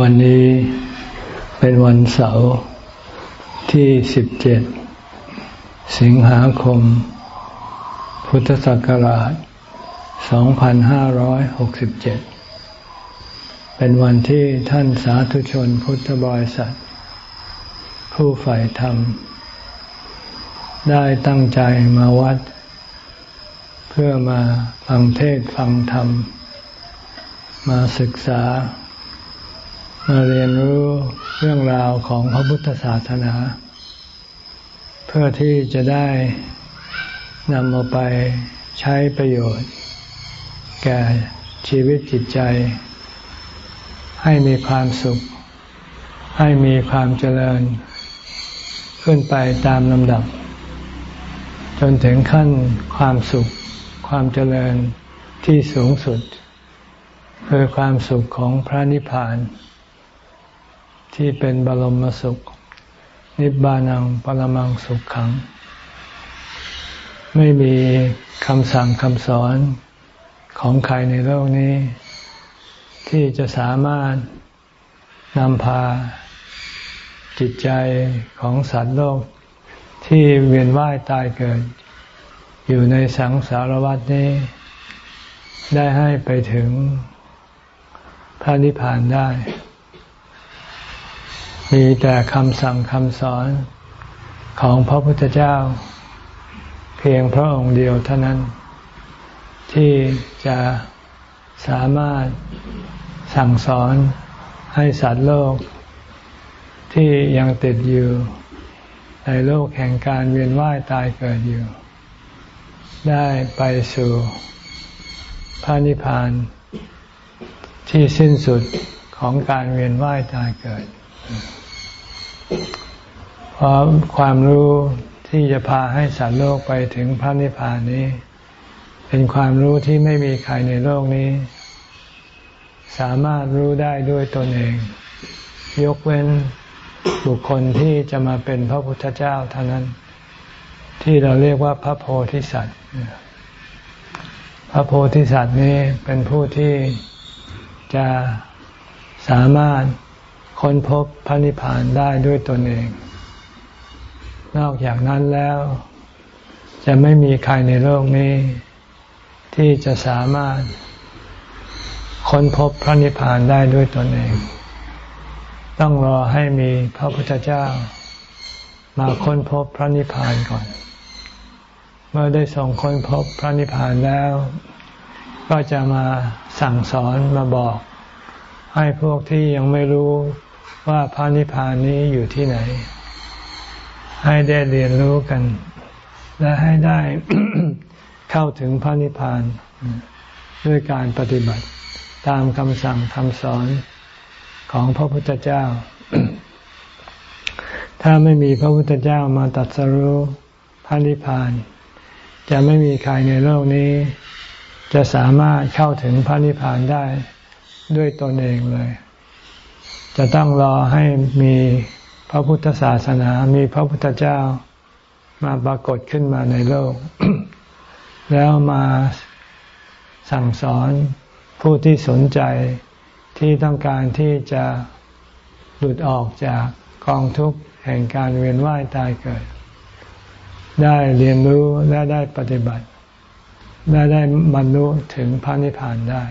วันนี้เป็นวันเสาร์ที่สิบเจ็ดสิงหาคม พุทธศักราชสองพันห้าร้อยหกสิบเจ็ดเป็นวันที่ท่านสาธุชนพุทธบริษัท ผู้ใฝ่ธรรม ได้ตั้งใจมาวัด เพื่อมาฟังเทศฟังธรรม มาศึกษา มาเรียนรู้เรื่องราวของพระพุทธศาสนา เพื่อที่จะได้นำเอาไปใช้ประโยชน์ แก่ชีวิตจิตใจ ให้มีความสุข ให้มีความเจริญ ขึ้นไปตามลำดับ จนถึงขั้นความสุข ความเจริญที่สูงสุด คือความสุขของพระนิพพาน ที่เป็นบรมสุข นิบานังปรมังสุขขัง ไม่มีคำสั่งคำสอนของใครในโลกนี้ ที่จะสามารถนำพาจิตใจของสัตว์โลกที่เวียนว่ายตายเกิด อยู่ในสังสารวัฏนี้ ได้ให้ไปถึงพระนิพพานได้ มีแต่คำสั่งคำสอนของพระพุทธเจ้า เพียงพระองค์เดียวเท่านั้น ที่จะสามารถสั่งสอนให้สัตว์โลก ที่ยังติดอยู่ ในโลกแห่งการเวียนว่ายตายเกิดอยู่ ได้ไปสู่พระนิพพานที่สิ้นสุดของการเวียนว่ายตายเกิด เพราะความรู้ที่จะพาให้สัตว์โลกไปถึงพระนิพพานนี้ เป็นความรู้ที่ไม่มีใครในโลกนี้ สามารถรู้ได้ด้วยตนเอง ยกเว้นบุคคลที่จะมาเป็นพระพุทธเจ้าเท่านั้น ที่เราเรียกว่าพระโพธิสัตว์ พระโพธิสัตว์นี้เป็นผู้ที่จะสามารถ ค้นพบพระนิพพานได้ด้วยตนเอง นอกจากนั้นแล้ว จะไม่มีใครในโลกนี้ ที่จะสามารถ ค้นพบพระนิพพานได้ด้วยตนเอง ต้องรอให้มีพระพุทธเจ้า มาค้นพบพระนิพพานก่อน เมื่อได้ส่งค้นพบพระนิพพานแล้ว ก็จะมาสั่งสอนมาบอกให้พวกที่ยังไม่รู้ ว่าพระนิพพานนี้อยู่ที่ไหน ให้ได้เรียนรู้กัน และให้ได้เข้าถึงพระนิพพาน ด้วยการปฏิบัติตามคำสั่งคำสอนของพระพุทธเจ้า ถ้าไม่มีพระพุทธเจ้ามาตัดสรู้พระนิพพาน จะไม่มีใครในโลกนี้ จะสามารถเข้าถึงพระนิพพานได้ด้วยตนเองเลย จะต้องรอให้มีพระพุทธศาสนา มีพระพุทธเจ้ามาปรากฏขึ้นมาในโลก แล้วมาสั่งสอนผู้ที่สนใจที่ต้องการที่จะหลุดออกจากกองทุกข์แห่งการเวียนว่ายตายเกิด ได้เรียนรู้และได้ปฏิบัติ และได้บรรลุถึงพระนิพพานได้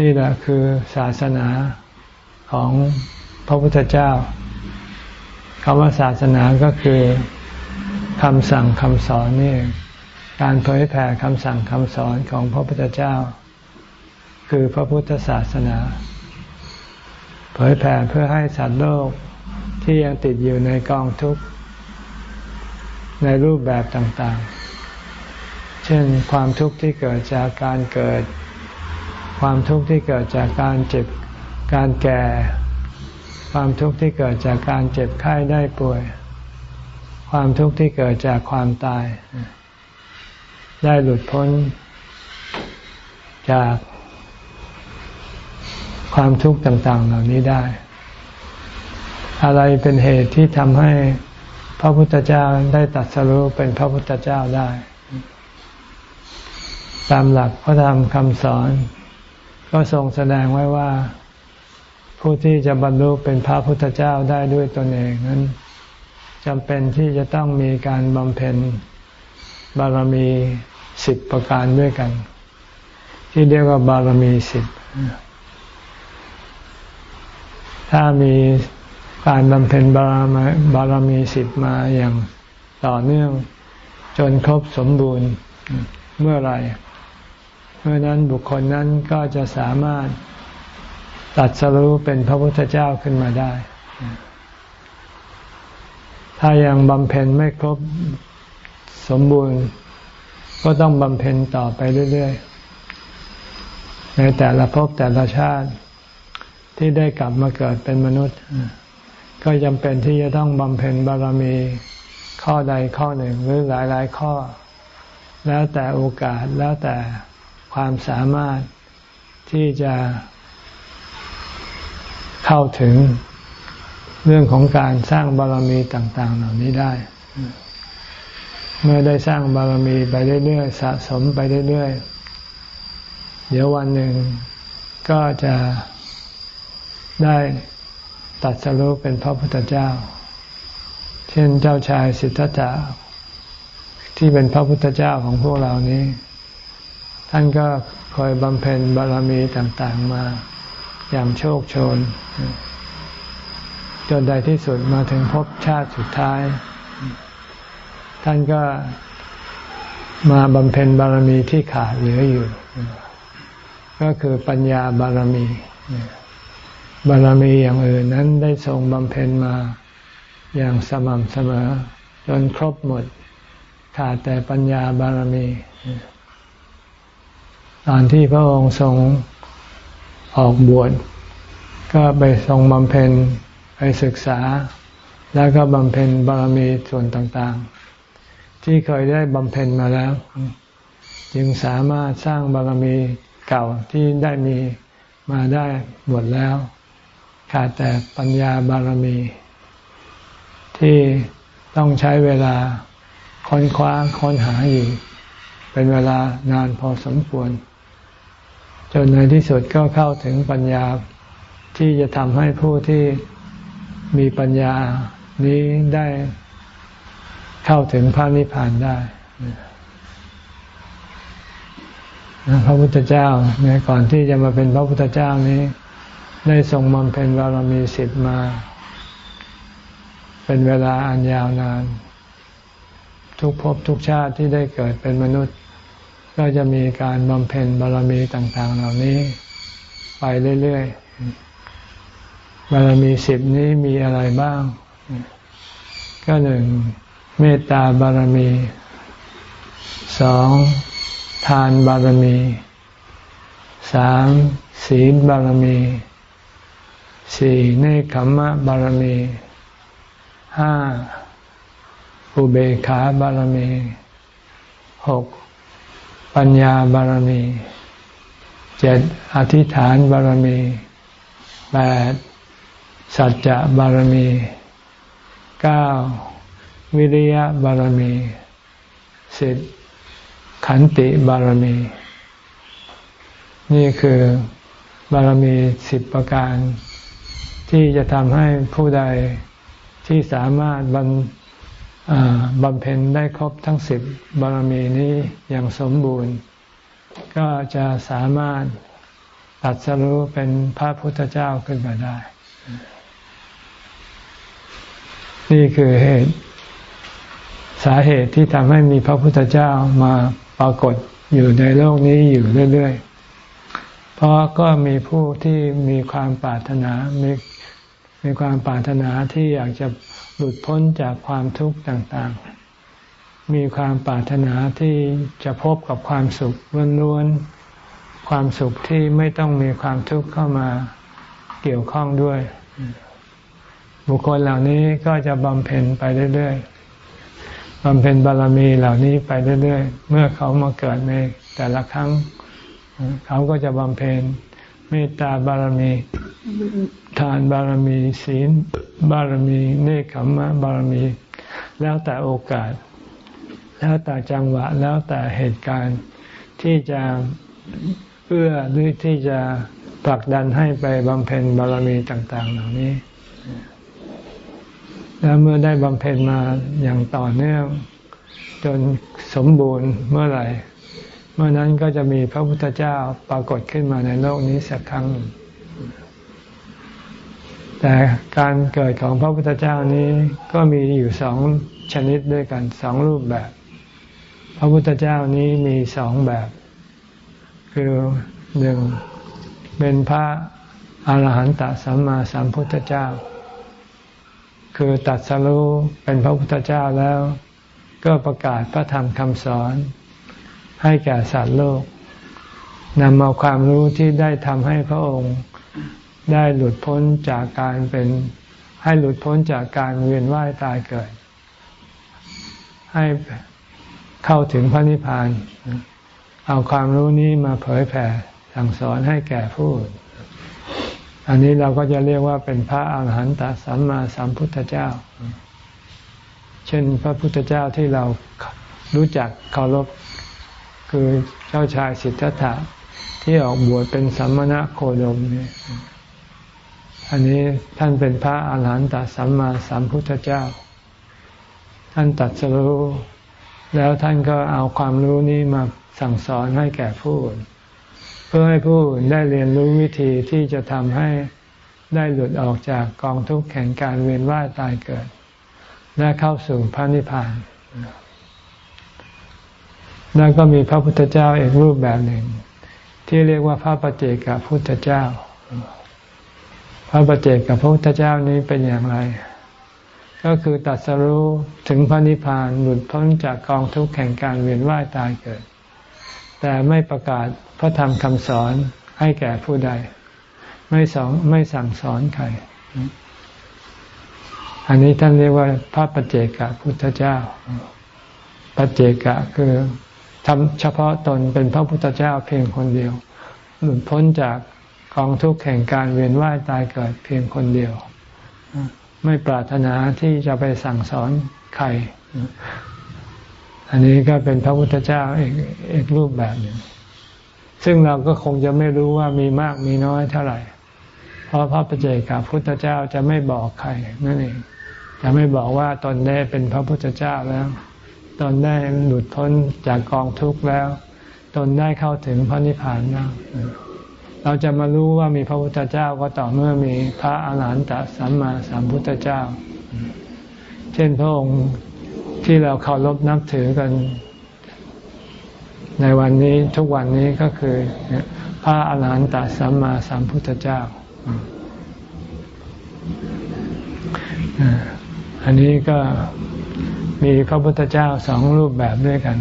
นี่แหละคือศาสนาของพระพุทธเจ้าคำว่าศาสนาก็คือคำสั่งคำสอนนี่การเผยแผ่คำสั่งคำสอนของพระพุทธเจ้า คือพระพุทธศาสนา เผยแผ่เพื่อให้สัตว์โลกที่ยังติดอยู่ในกองทุกข์ในรูปแบบต่างๆ เช่นความทุกข์ที่เกิดจากการเกิด ความทุกข์ที่เกิดจากการเจ็บการแก่ ความทุกข์ที่เกิดจากการเจ็บไข้ได้ป่วย ความทุกข์ที่เกิดจากความตาย ได้หลุดพ้น จาก ความทุกข์ต่าง ๆ เหล่านี้ได้ อะไรเป็นเหตุที่ทำให้พระพุทธเจ้าได้ตัดสรู้เป็นพระพุทธเจ้าได้ ตามหลักพระธรรมคำสอน ก็ทรงแสดงไว้ว่าผู้ที่จะบรรลุเป็นพระพุทธเจ้าได้ด้วยตนเองนั้นจำเป็นที่จะต้องมีการบำเพ็ญบารมีสิบประการด้วยกัน ที่เรียกว่าบารมีสิบถ้ามีการบำเพ็ญบารมีบารมีสิบมาอย่างต่อเนื่องจนครบสมบูรณ์เมื่อไร เมื่อนั้นบุคคลนั้นก็จะสามารถตัดสรู้เป็นพระพุทธเจ้าขึ้นมาได้ ถ้ายังบำเพ็ญไม่ครบสมบูรณ์ ก็ต้องบำเพ็ญต่อไปเรื่อยๆ ในแต่ละภพแต่ละชาติที่ได้กลับมาเกิดเป็นมนุษย์ ก็จำเป็นที่จะต้องบำเพ็ญบารมีข้อใดข้อหนึ่งหรือหลายๆข้อ แล้วแต่โอกาสแล้วแต่ ความสามารถที่จะเข้าถึงเรื่องของการสร้างบารมีต่าง ๆ เหล่านี้ได้ เมื่อได้สร้างบารมีไปเรื่อยๆสะสมไปเรื่อยๆเดี๋ยววันหนึ่งก็จะได้ตัดสรุปเป็นพระพุทธเจ้า เช่นเจ้าชายสิทธัตถะที่เป็นพระพุทธเจ้าของพวกเรานี้ ท่านก็คอยบำเพ็ญบารมีต่างๆมาอย่างโชคโชน จนใดที่สุดมาถึงพบชาติสุดท้าย ท่านก็มาบำเพ็ญบารมีที่ขาดเหลืออยู่ ก็คือปัญญาบารมี บารมีอย่างอื่นนั้นได้ทรงบำเพ็ญมาอย่างสม่ำเสมอ จนครบหมด ขาดแต่ปัญญาบารมี ตอนที่พระองค์ทรงออกบวชก็ไปทรงบำเพ็ญไปศึกษา แล้วก็บำเพ็ญบารมีส่วนต่างๆ ที่เคยได้บำเพ็ญมาแล้ว จึงสามารถสร้างบารมีเก่าที่ได้มีมาได้หมดแล้ว ขาดแต่ปัญญาบารมี ที่ต้องใช้เวลาค้นคว้าค้นหาอยู่ เป็นเวลานานพอสมควร จนในที่สุดก็เข้าถึงปัญญาที่จะทำให้ผู้ที่มีปัญญานี้ได้เข้าถึงพระนิพพานได้พระพุทธเจ้าในก่อนที่จะมาเป็นพระพุทธเจ้านี้ ได้ทรงบำเพ็ญบารมีสิบมา เป็นเวลาอันยาวนาน ทุกภพทุกชาติที่ได้เกิดเป็นมนุษย์ ก็จะมีการบำเพ็ญบารมีต่าง ๆ เหล่านี้ ไปเรื่อยๆบารมีสิบนี้มีอะไรบ้าง ก็หนึ่งเมตตาบารมีสองทานบารมีสามศีลบารมีสี่เนคขมะบารมีห้าอุเบกขาบารมีหก ปัญญาบารมีเจ็ดอธิษฐานบารมีแปดสัจจะบารมีเก้าวิริยะบารมีสิบขันติบารมี นี่คือบารมีสิบประการ ที่จะทำให้ผู้ใดที่สามารถบำ บำเพ็ญได้ครบทั้งสิบบารมีนี้อย่างสมบูรณ์ ก็จะสามารถตัดสรู้เป็นพระพุทธเจ้าขึ้นมาได้ นี่คือเหตุ สาเหตุที่ทำให้มีพระพุทธเจ้ามาปรากฏอยู่ในโลกนี้อยู่เรื่อย ๆ เพราะก็มีผู้ที่มีความปรารถนา มีมีความปรารถนาที่อยากจะ หลุดพ้นจากความทุกข์ต่างๆ มีความปรารถนาที่จะพบกับความสุขล้วนๆ ความสุขที่ไม่ต้องมีความทุกข์เข้ามาเกี่ยวข้องด้วย บุคคลเหล่านี้ก็จะบำเพ็ญไปเรื่อยๆบำเพ็ญบารมีเหล่านี้ไปเรื่อยๆ เมื่อเขามาเกิดในแต่ละครั้ง เขาก็จะบำเพ็ญเมตตาบารมี ทานบารมีศีลบารมี เนคขมมะบารมี แล้วแต่โอกาส แล้วแต่จังหวะแล้วแต่เหตุการณ์ที่จะเอื้อหรือที่จะผลักดันให้ไปบำเพ็ญบารมีต่าง ๆ เหล่านี้ แล้วเมื่อได้บำเพ็ญมาอย่างต่อเนื่อง จนสมบูรณ์เมื่อไหร่ เมื่อนั้นก็จะมีพระพุทธเจ้าปรากฏขึ้นมาในโลกนี้สักครั้ง แต่การเกิดของพระพุทธเจ้านี้ก็มีอยู่สองชนิดด้วยกันสองรูปแบบ พระพุทธเจ้านี้มีสองแบบ คือหนึ่งเป็นพระอาหารหันตสัมมาสัมพุทธเจ้า คือตัดสรู้เป็นพระพุทธเจ้าแล้ว ก็ประกาศพระธรรมคำสอน ให้แก่สัตว์โลกนำเอาความรู้ที่ได้ทำให้พระองค์ ได้หลุดพ้นจากการเป็น ให้หลุดพ้นจากการเวียนว่ายตายเกิด ให้เข้าถึงพระนิพพาน เอาความรู้นี้มาเผยแผ่สั่งสอนให้แก่ผู้อันนี้เราก็จะเรียกว่าเป็นพระอาหารหันตสัมมาสัมพุทธเจ้า เช่นพระพุทธเจ้าที่เรารู้จักเคารพคือเจ้าชายสิทธัตถะที่ออกบวชเป็นสัมมณะโคดมเนี่ย อันนี้ท่านเป็นพระอาหารหันตสัมมาสัมพุทธเจ้า ท่านตัดสรู้แล้วท่านก็เอาความรู้นี้มาสั่งสอนให้แก่ผู้อื่นเพื่อให้ผู้อื่นได้เรียนรู้วิธีที่จะทำให้ได้หลุดออกจากกองทุกข์แห่งการเวียนว่ายตายเกิด และเข้าสู่พระนิพพานแล้วก็มีพระพุทธเจ้าอีกรูปแบบหนึ่ง ที่เรียกว่าพระปเจกพุทธเจ้า พระปเจกกับพระพุทธเจ้านี้เป็นอย่างไร ก็คือตัดสรู้ถึงพระนิพพานหลุดพ้นจากกองทุกข์แห่งการเวียนว่ายตายเกิด แต่ไม่ประกาศพระธรรมคำสอนให้แก่ผู้ใด ไม่สอนไม่สั่งสอนใคร อันนี้ท่านเรียกว่าพระปเจกะพุทธเจ้าปเจกะคือทำเฉพาะตนเป็นพระพุทธเจ้าเพียงคนเดียว หลุดพ้นจาก กองทุกข์แห่งการเวียนว่ายตายเกิดเพียงคนเดียว ไม่ปรารถนาที่จะไปสั่งสอนใคร อันนี้ก็เป็นพระพุทธเจ้าอีกอีกรูปแบบหนึ่งซึ่งเราก็คงจะไม่รู้ว่ามีมากมีน้อยเท่าไหร่ เพราะพระปเจกับพุทธเจ้าจะไม่บอกใครนั่นเองจะไม่บอกว่าตนได้เป็นพระพุทธเจ้าแล้ว ตนได้หลุดพ้นจากกองทุกข์แล้ว ตนได้เข้าถึงพระนิพพานแล้ว เราจะมารู้ว่ามีพระพุทธเจ้าก็ต่อเมื่อมีพระอาหารหันตสัมมาสัมพุทธเจ้า เช่นพระองค์ที่เราเคารพนับถือกัน ในวันนี้ทุกวันนี้ก็คือพระอาหารหันตสัมมาสัมพุทธเจ้า อันนี้ก็มีพระพุทธเจ้าสองรูปแบบด้วยกัน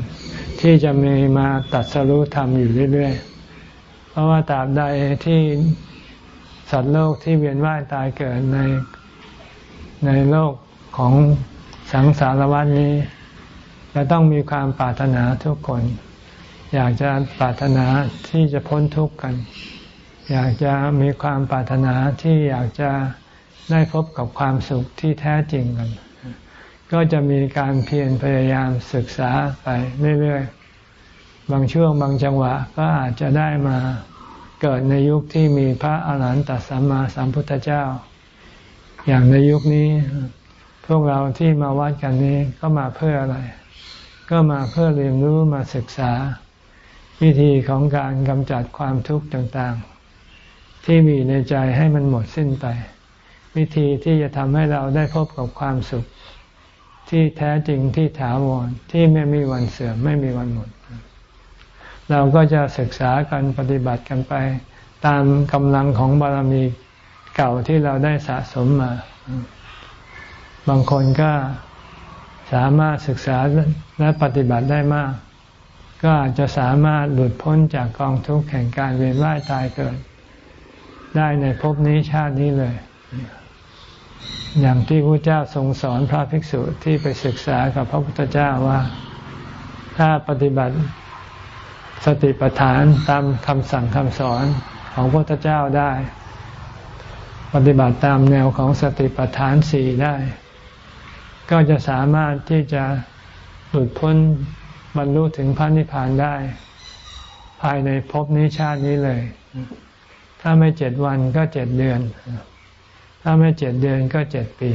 ที่จะมีมาตัดสรุธรรมอยู่เรื่อยๆ เพราะว่าตราบใดที่สัตว์โลกที่เวียนว่ายตายเกิดในในโลกของสังสารวัฏนี้จะต้องมีความปรารถนาทุกคน อยากจะปรารถนาที่จะพ้นทุกข์กัน อยากจะมีความปรารถนาที่อยากจะได้พบกับความสุขที่แท้จริงกัน ก็จะมีการเพียรพยายามศึกษาไปเรื่อยๆ บางช่วงบางจังหวะก็อาจจะได้มาเกิดในยุคที่มีพระอาหารหันตสัมมาสัมพุทธเจ้า อย่างในยุคนี้ พวกเราที่มาวัดกันนี้ก็มาเพื่ออะไร ก็มาเพื่อเรียนรู้มาศึกษา วิธีของการกำจัดความทุกข์ต่างๆ ที่มีในใจให้มันหมดสิ้นไป วิธีที่จะทำให้เราได้พบกับความสุข ที่แท้จริงที่ถาวรที่ไม่มีวันเสื่อมไม่มีวันหมด เราก็จะศึกษากันปฏิบัติกันไป ตามกำลังของบารมีเก่าที่เราได้สะสมมา บางคนก็สามารถศึกษาและปฏิบัติได้มาก ก็อาจจะสามารถหลุดพ้นจากกองทุกข์แห่งการเวียนว่ายตายเกิด ได้ในภพนี้ชาตินี้เลย อย่างที่พระเจ้าทรงสอนพระภิกษุที่ไปศึกษากับพระพุทธเจ้าว่า ถ้าปฏิบัติ สติปัฏฐานตามคำสั่งคำสอนของพระพุทธเจ้าได้ ปฏิบัติตามแนวของสติปัฏฐานสี่ได้ ก็จะสามารถที่จะหลุดพ้นบรรลุถึงพระนิพพานได้ ภายในภพนี้ชาตินี้เลย ถ้าไม่เจ็ดวันก็เจ็ดเดือน ถ้าไม่เจ็ดเดือนก็เจ็ดปี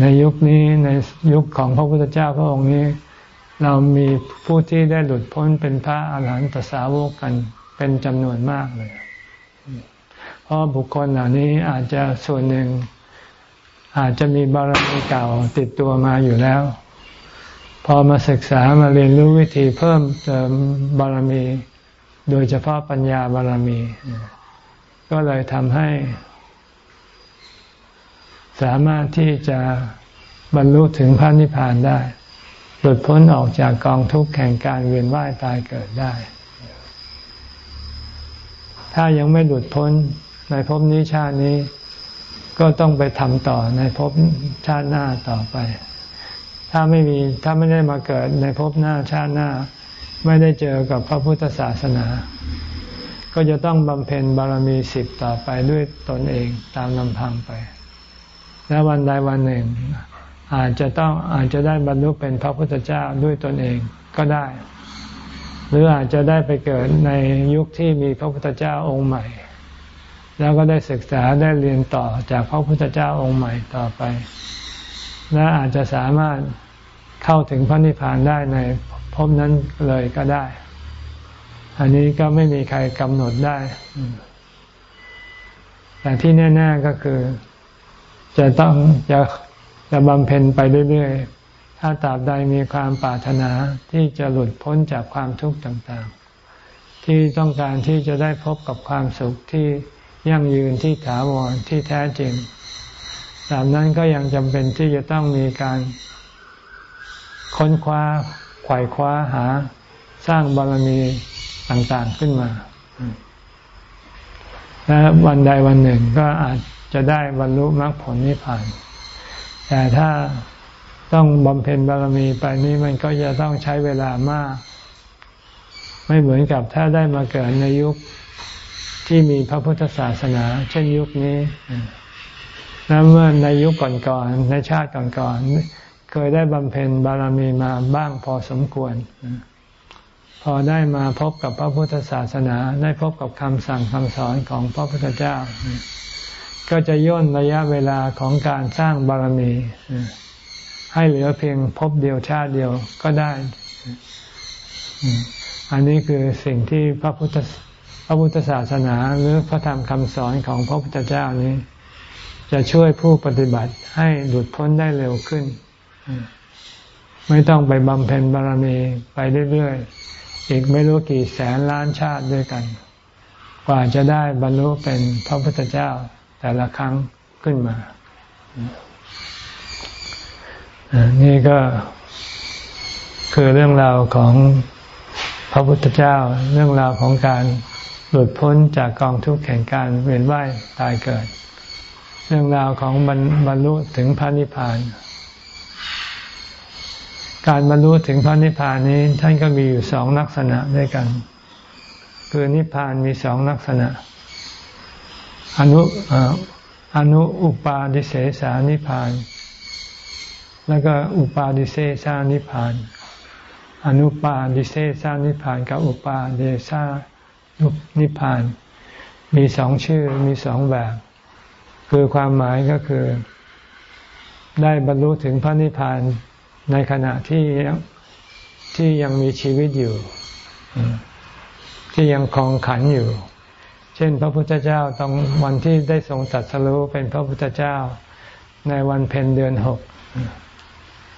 ในยุคนี้ในยุคของพระพุทธเจ้าพระองค์นี้ เรามีผู้ที่ได้หลุดพ้นเป็นพระอาหารหันตสาวกกันเป็นจำนวนมากเลย เพราะบุคคลเหล่านี้อาจจะส่วนหนึ่ง อาจจะมีบารมีเก่าติดตัวมาอยู่แล้ว พอมาศึกษามาเรียนรู้วิธีเพิ่มเติมบารมี โดยเฉพาะปัญญาบารมี ก็เลยทำให้ สามารถที่จะบรรลุถึงพระนิพพานได้ หลุดพ้นออกจากกองทุกข์แห่งการเวียนว่ายตายเกิดได้ ถ้ายังไม่หลุดพ้นในภพนี้ชาตินี้ ก็ต้องไปทำต่อในภพชาติหน้าต่อไป ถ้าไม่มีถ้าไม่ได้มาเกิดในภพหน้าชาติหน้า ไม่ได้เจอกับพระพุทธศาสนา ก็จะต้องบำเพ็ญบารมีสิบต่อไปด้วยตนเองตามลำพังไป และวันใดวันหนึ่ง อาจจะต้องอาจจะได้บรรลุเป็นพระพุทธเจ้าด้วยตนเองก็ได้ หรืออาจจะได้ไปเกิดในยุคที่มีพระพุทธเจ้าองค์ใหม่ แล้วก็ได้ศึกษาได้เรียนต่อจากพระพุทธเจ้าองค์ใหม่ต่อไป และอาจจะสามารถเข้าถึงพระนิพพานได้ในภพนั้นเลยก็ได้ อันนี้ก็ไม่มีใครกำหนดได้ แต่ที่แน่ ๆก็คือ จะต้องจะ จะบำเพ็ญไปเรื่อยๆ ถ้าตราบใดมีความปรารถนาที่จะหลุดพ้นจากความทุกข์ต่างๆ ที่ต้องการที่จะได้พบกับความสุขที่ยั่งยืนที่ถาวรที่แท้จริงตามนั้นก็ยังจำเป็นที่จะต้องมีการค้นคว้าไขว่คว้าหาสร้างบารมีต่างๆขึ้นมา และวันใดวันหนึ่งก็อาจจะได้บรรลุมรรคผลนิพพาน แต่ถ้าต้องบำเพ็ญบารมีไปนี้มันก็จะต้องใช้เวลามาก ไม่เหมือนกับถ้าได้มาเกิดในยุคที่มีพระพุทธศาสนา เช่นยุคนี้แล้วเมื่อในยุคก่อนๆในชาติก่อนๆเคยได้บำเพ็ญบารมีมาบ้างพอสมควร พอได้มาพบกับพระพุทธศาสนา ได้พบกับคำสั่งคำสอนของพระพุทธเจ้า ก็จะย่นระยะเวลาของการสร้างบารมี ให้เหลือเพียงพบเดียวชาติเดียวก็ได้ อันนี้คือสิ่งที่พระพุทธพระพุทธศาสนาหรือพระธรรมคำสอนของพระพุทธเจ้านี้ จะช่วยผู้ปฏิบัติให้หลุดพ้นได้เร็วขึ้น ไม่ต้องไปบำเพ็ญบารมีไปเรื่อยๆ อีกไม่รู้กี่แสนล้านชาติด้วยกัน กว่าจะได้บรรลุเป็นพระพุทธเจ้า แต่ละครั้งขึ้นมา นี่ก็คือเรื่องราวของพระพุทธเจ้า เรื่องราวของการหลุดพ้นจากกองทุกข์แห่งการเวียนว่ายตายเกิด เรื่องราวของบรรลุถึงพระนิพพาน การบรรลุถึงพระนิพพานนี้ท่านก็มีอยู่สองลักษณะด้วยกัน คือนิพพานมีสองลักษณะ อนุอนุอุปาทิเสสานิพาน แล้วก็อุปาดิเซสานิพานอนุปาดิเซสานิพาน กับอุปาเดสานุนิพาน มีสองชื่อมีสองแบบ คือความหมายก็คือ ได้บรรลุถึงพระนิพพานในขณะที่ที่ยังมีชีวิตอยู่ ที่ยังคลองขันอยู่ ช่น พระพุทธเจ้าตรงวันที่ได้ทรงตัดสรู้เป็นพระพุทธเจ้าในวันเพ็ญเดือนหก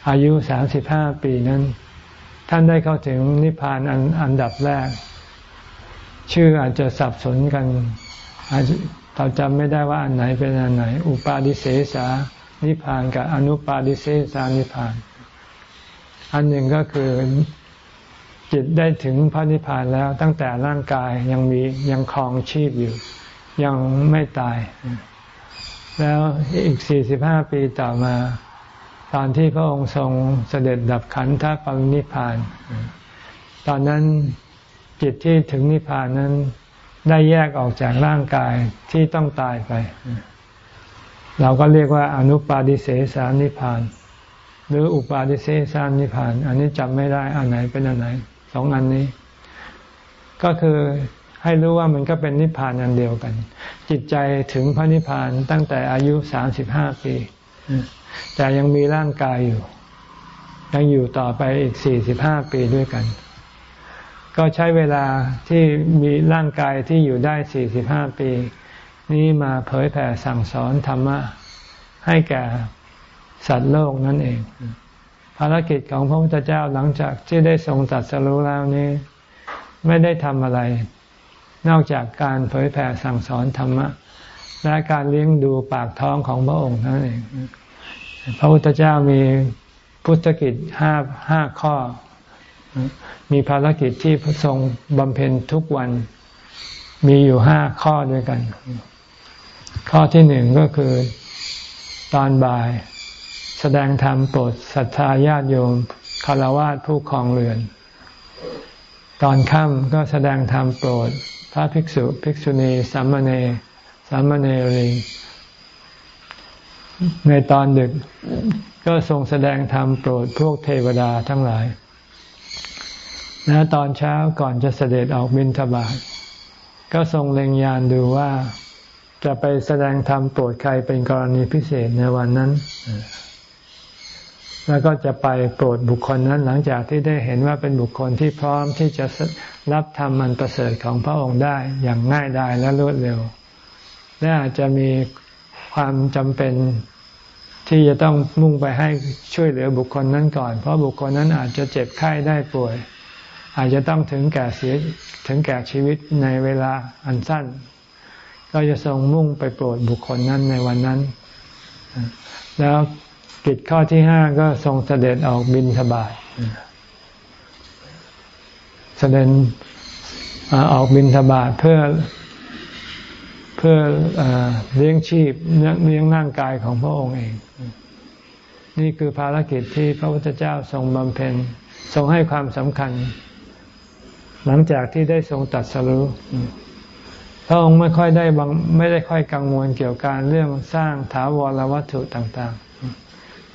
อายุสามสิบห้าปีนั้น ท่านได้เข้าถึงนิพพานอันอันดับแรก ชื่ออาจจะสับสนกันอาจเราจำไม่ได้ว่าอันไหนเป็นอันไหน อุปาดิเสสานิพพานกับอนุปาดิเสสานิพพาน อันหนึ่งก็คือ จิตได้ถึงพระนิพพานแล้วตั้งแต่ร่างกายยังมียังคลองชีพอยู่ ยังไม่ตาย แล้วอีกสี่สิบห้าปีต่อมา ตอนที่พระองค์ทรงเสด็จดับขันธปรินิพาน ตอนนั้นจิตที่ถึงนิพพานนั้นได้แยกออกจากร่างกายที่ต้องตายไป เราก็เรียกว่าอนุปาดิเสสานิพาน หรืออุปาดิเสสานิพาน อันนี้จำไม่ได้อันไหนเป็นอันไหน สองอันนี้ ก็คือให้รู้ว่ามันก็เป็นนิพพานอันเดียวกัน จิตใจถึงพระนิพพานตั้งแต่อายุสามสิบห้าปี แต่ยังมีร่างกายอยู่ ยังอยู่ต่อไปอีกสี่สิบห้าปีด้วยกัน ก็ใช้เวลาที่มีร่างกายที่อยู่ได้สี่สิบห้าปี นี้มาเผยแผ่สั่งสอนธรรมะให้แก่สัตว์โลกนั่นเอง ภารกิจของพระพุทธเจ้าหลังจากที่ได้ทรงตัดสรู้แล้วนี้ ไม่ได้ทำอะไร นอกจากการเผยแผ่สั่งสอนธรรมะ และการเลี้ยงดูปากท้องของพระองค์นั่นเอง พระพุทธเจ้ามีพุทธกิจห้าห้าข้อ มีภารกิจที่พระทรงบำเพ็ญทุกวันมีอยู่ห้าข้อด้วยกัน ข้อที่หนึ่งก็คือตอนบ่าย สดงธรรมโปรดศรัทธาญาติโยมคารวะผู้คลองเรือน ตอนค่ำก็แสดงธรรมโปรด พระภิกษุภิกษุณีสามเณรสามเณรีในตอนดึกก็ทรงแสดงธรรมโปรดพวกเทวดาทั้งหลาย และตอนเช้าก่อนจะเสด็จออกบิณฑบาตก็ทรงเล็งยานดูว่าจะไปแสดงธรรมโปรดใครเป็นกรณีพิเศษในวันนั้น แล้วก็จะไปโปรดบุคคลนั้นหลังจากที่ได้เห็นว่าเป็นบุคคลที่พร้อมที่จะรับธรรมมันประเสริฐของพระองค์ได้อย่างง่ายดายและรวดเร็ว และอาจจะมีความจำเป็นที่จะต้องมุ่งไปให้ช่วยเหลือบุคคลนั้นก่อน เพราะบุคคลนั้นอาจจะเจ็บไข้ได้ป่วย อาจจะต้องถึงแก่เสียถึงแก่ชีวิตในเวลาอันสั้น ก็จะทรงมุ่งไปโปรดบุคคลนั้นในวันนั้น แล้ว กิจข้อที่ห้าก็ทรงเสด็จออกบินสบายแสดงออกบินทบาทเพื่อเพื่อเลี้ยงชีพเลี้ยงร่างกายของพระองค์เอง นี่คือภารกิจที่พระพุทธเจ้าทรงบำเพ็ญทรงให้ความสำคัญ หลังจากที่ได้ทรงตัดสรุพระองค์ไม่ค่อยได้บางไม่ได้ค่อยกังวลเกี่ยวกับเรื่องสร้างถาวรวัตถุต่าง ๆ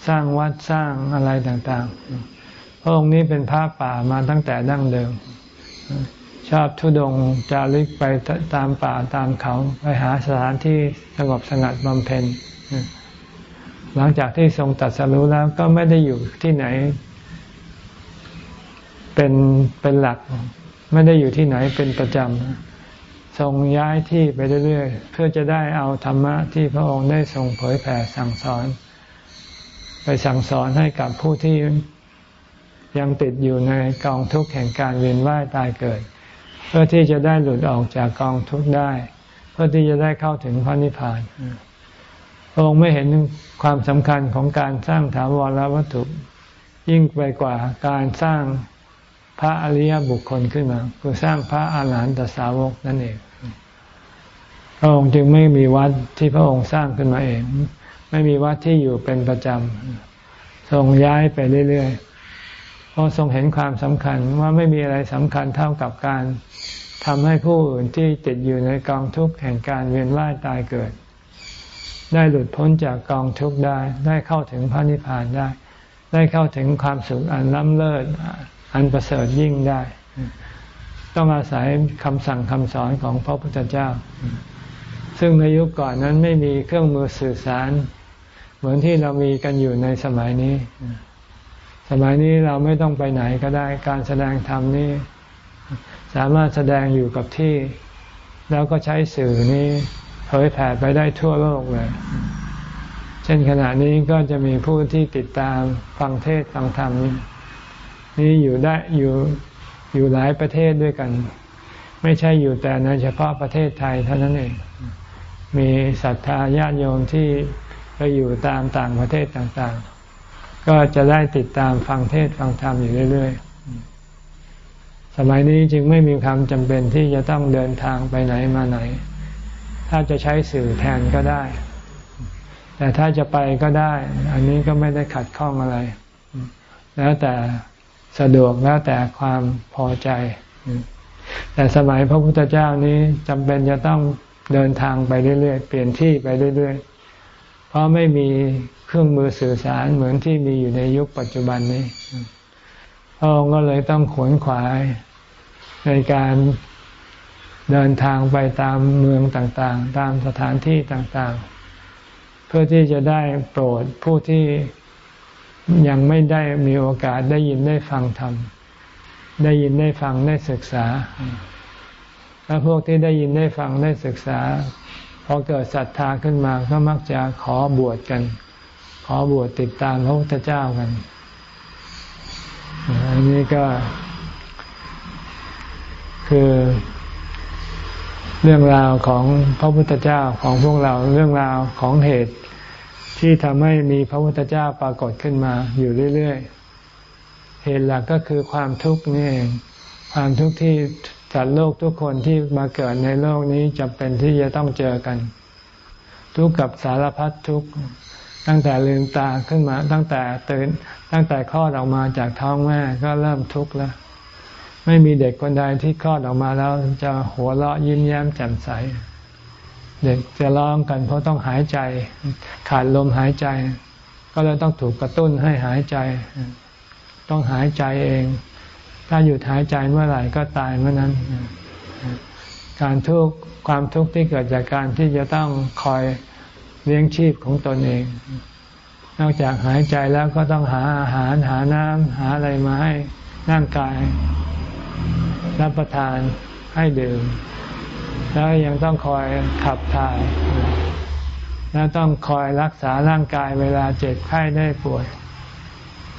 สร้างวัดสร้างอะไรต่างๆ พระองค์นี้เป็นพระป่ามาตั้งแต่ดั้งเดิม ชอบทุดงจาริกไปตามป่าตามเขาไปหาสถานที่สงบสงัดบำเพ็ญหลังจากที่ทรงตัดสรู้แล้วก็ไม่ได้อยู่ที่ไหน เป็นเป็นหลัก ไม่ได้อยู่ที่ไหนเป็นประจำทรงย้ายที่ไปเรื่อยๆ เพื่อจะได้เอาธรรมะที่พระองค์ได้ทรงเผยแผ่สั่งสอน ไปสั่งสอนให้กับผู้ที่ยังติดอยู่ในกองทุกข์แห่งการเวียนว่ายตายเกิด เพื่อที่จะได้หลุดออกจากกองทุกข์ได้ เพื่อที่จะได้เข้าถึงพระนิพพานพระองค์ไม่เห็นความสำคัญของการสร้างถาวรวัตถุ ยิ่งไปกว่าการสร้างพระอริยบุคคลขึ้นมา คือสร้างพระอาหารหันตสาวกนั่นเองพระองค์จึงไม่มีวัดที่พระองค์สร้างขึ้นมาเอง ไม่มีวัดที่อยู่เป็นประจำทรงย้ายไปเรื่อยๆเพราะทรงเห็นความสำคัญว่าไม่มีอะไรสำคัญเท่ากับการทำให้ผู้อื่นที่ติดอยู่ในกองทุกข์แห่งการเวียนว่ายตายเกิด ได้หลุดพ้นจากกองทุกข์ได้ ได้เข้าถึงพระนิพพานได้ ได้เข้าถึงความสุขอันล้ำเลิศอันประเสริฐยิ่งได้ ต้องอาศัยคำสั่งคำสอนของพระพุทธเจ้า ซึ่งในยุคก่อนนั้นไม่มีเครื่องมือสื่อสาร เหมือนที่เรามีกันอยู่ในสมัยนี้ สมัยนี้เราไม่ต้องไปไหนก็ได้ การแสดงธรรมนี่สามารถแสดงอยู่กับที่ แล้วก็ใช้สื่อนี้เผยแผ่ไปได้ทั่วโลกเลย เช่นขณะนี้ก็จะมีผู้ที่ติดตามฟังเทศฟังธรรมนี้อยู่ได้อยู่อยู่หลายประเทศด้วยกัน ไม่ใช่อยู่แต่ในเฉพาะประเทศไทยเท่านั้นเอง มีศรัทธาญาติโยมที่ ไปอยู่ตามต่างประเทศต่างๆ ก็จะได้ติดตามฟังเทศฟังธรรมอยู่เรื่อย ๆ สมัยนี้จึงไม่มีความจำเป็นที่จะต้องเดินทางไปไหนมาไหน ถ้าจะใช้สื่อแทนก็ได้ แต่ถ้าจะไปก็ได้ อันนี้ก็ไม่ได้ขัดข้องอะไร แล้วแต่สะดวกแล้วแต่ความพอใจ แต่สมัยพระพุทธเจ้านี้จำเป็นจะต้องเดินทางไปเรื่อยๆ เปลี่ยนที่ไปเรื่อยๆ เพราะไม่มีเครื่องมือสื่อสารเหมือนที่มีอยู่ในยุคปัจจุบันนี้พระองค์ก็เลยต้องขวนขวายในการเดินทางไปตามเมืองต่างๆ ตามสถานที่ต่างๆ เพื่อที่จะได้โปรดผู้ที่ยังไม่ได้มีโอกาสได้ยินได้ฟังธรรม ได้ยินได้ฟังได้ศึกษา แล้วพวกที่ได้ยินได้ฟังได้ศึกษา พอเกิดศรัทธาขึ้นมาก็มักจะขอบวชกัน ขอบวชติดตามพระพุทธเจ้ากัน อันนี้ก็คือเรื่องราวของพระพุทธเจ้าของพวกเราเรื่องราวของเหตุที่ทำให้มีพระพุทธเจ้าปรากฏขึ้นมาอยู่เรื่อย ๆ เหตุหลักก็คือความทุกข์นี่เองความทุกข์ที่ สัตว์โลกทุกคนที่มาเกิดในโลกนี้จำเป็นที่จะต้องเจอกัน ทุกข์กับสารพัดทุกข์ตั้งแต่ลืมตาขึ้นมา ตั้งแต่ตื่น ตั้งแต่คลอดออกมาจากท้องแม่ก็เริ่มทุกข์แล้ว ไม่มีเด็กคนใดที่คลอดออกมาแล้วจะหัวเราะยิ้มแย้มแจ่มใส เด็กจะร้องกันเพราะต้องหายใจ ขาดลมหายใจ ก็เลยต้องถูกกระตุ้นให้หายใจ ต้องหายใจเอง ถ้าหยุดหายใจเมื่อไหร่ก็ตายเมื่อนั้น การทุกข์ความทุกข์ที่เกิดจากการที่จะต้องคอยเลี้ยงชีพของตนเอง นอกจากหายใจแล้วก็ต้องหาอาหารหาน้ำหาอะไรมาให้ร่างกาย รับประทานให้ดื่ม แล้วยังต้องคอยขับถ่าย แล้วต้องคอยรักษาร่างกายเวลาเจ็บไข้ได้ป่วย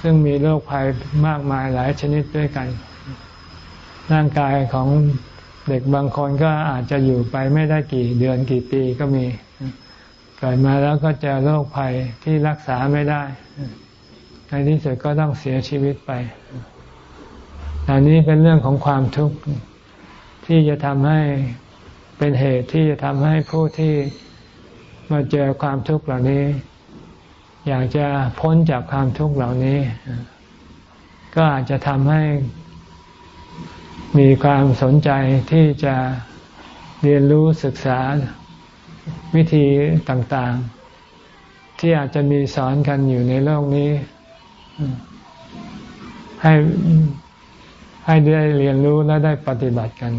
ซึ่งมีโรคภัยมากมายหลายชนิดด้วยกัน ร่างกายของเด็กบางคนก็อาจจะอยู่ไปไม่ได้กี่เดือนกี่ปีก็มี เกิดมาแล้วก็เจอโรคภัยที่รักษาไม่ได้ ในที่สุดก็ต้องเสียชีวิตไปอันนี้เป็นเรื่องของความทุกข์ที่จะทำให้เป็นเหตุที่จะทำให้ผู้ที่มาเจอความทุกข์เหล่านี้ อยากจะพ้นจากความทุกข์เหล่านี้ ก็อาจจะทำให้มีความสนใจที่จะเรียนรู้ศึกษาวิธีต่างๆ ที่อาจจะมีสอนกันอยู่ในโลกนี้ ให้ให้ได้เรียนรู้และได้ปฏิบัติกัน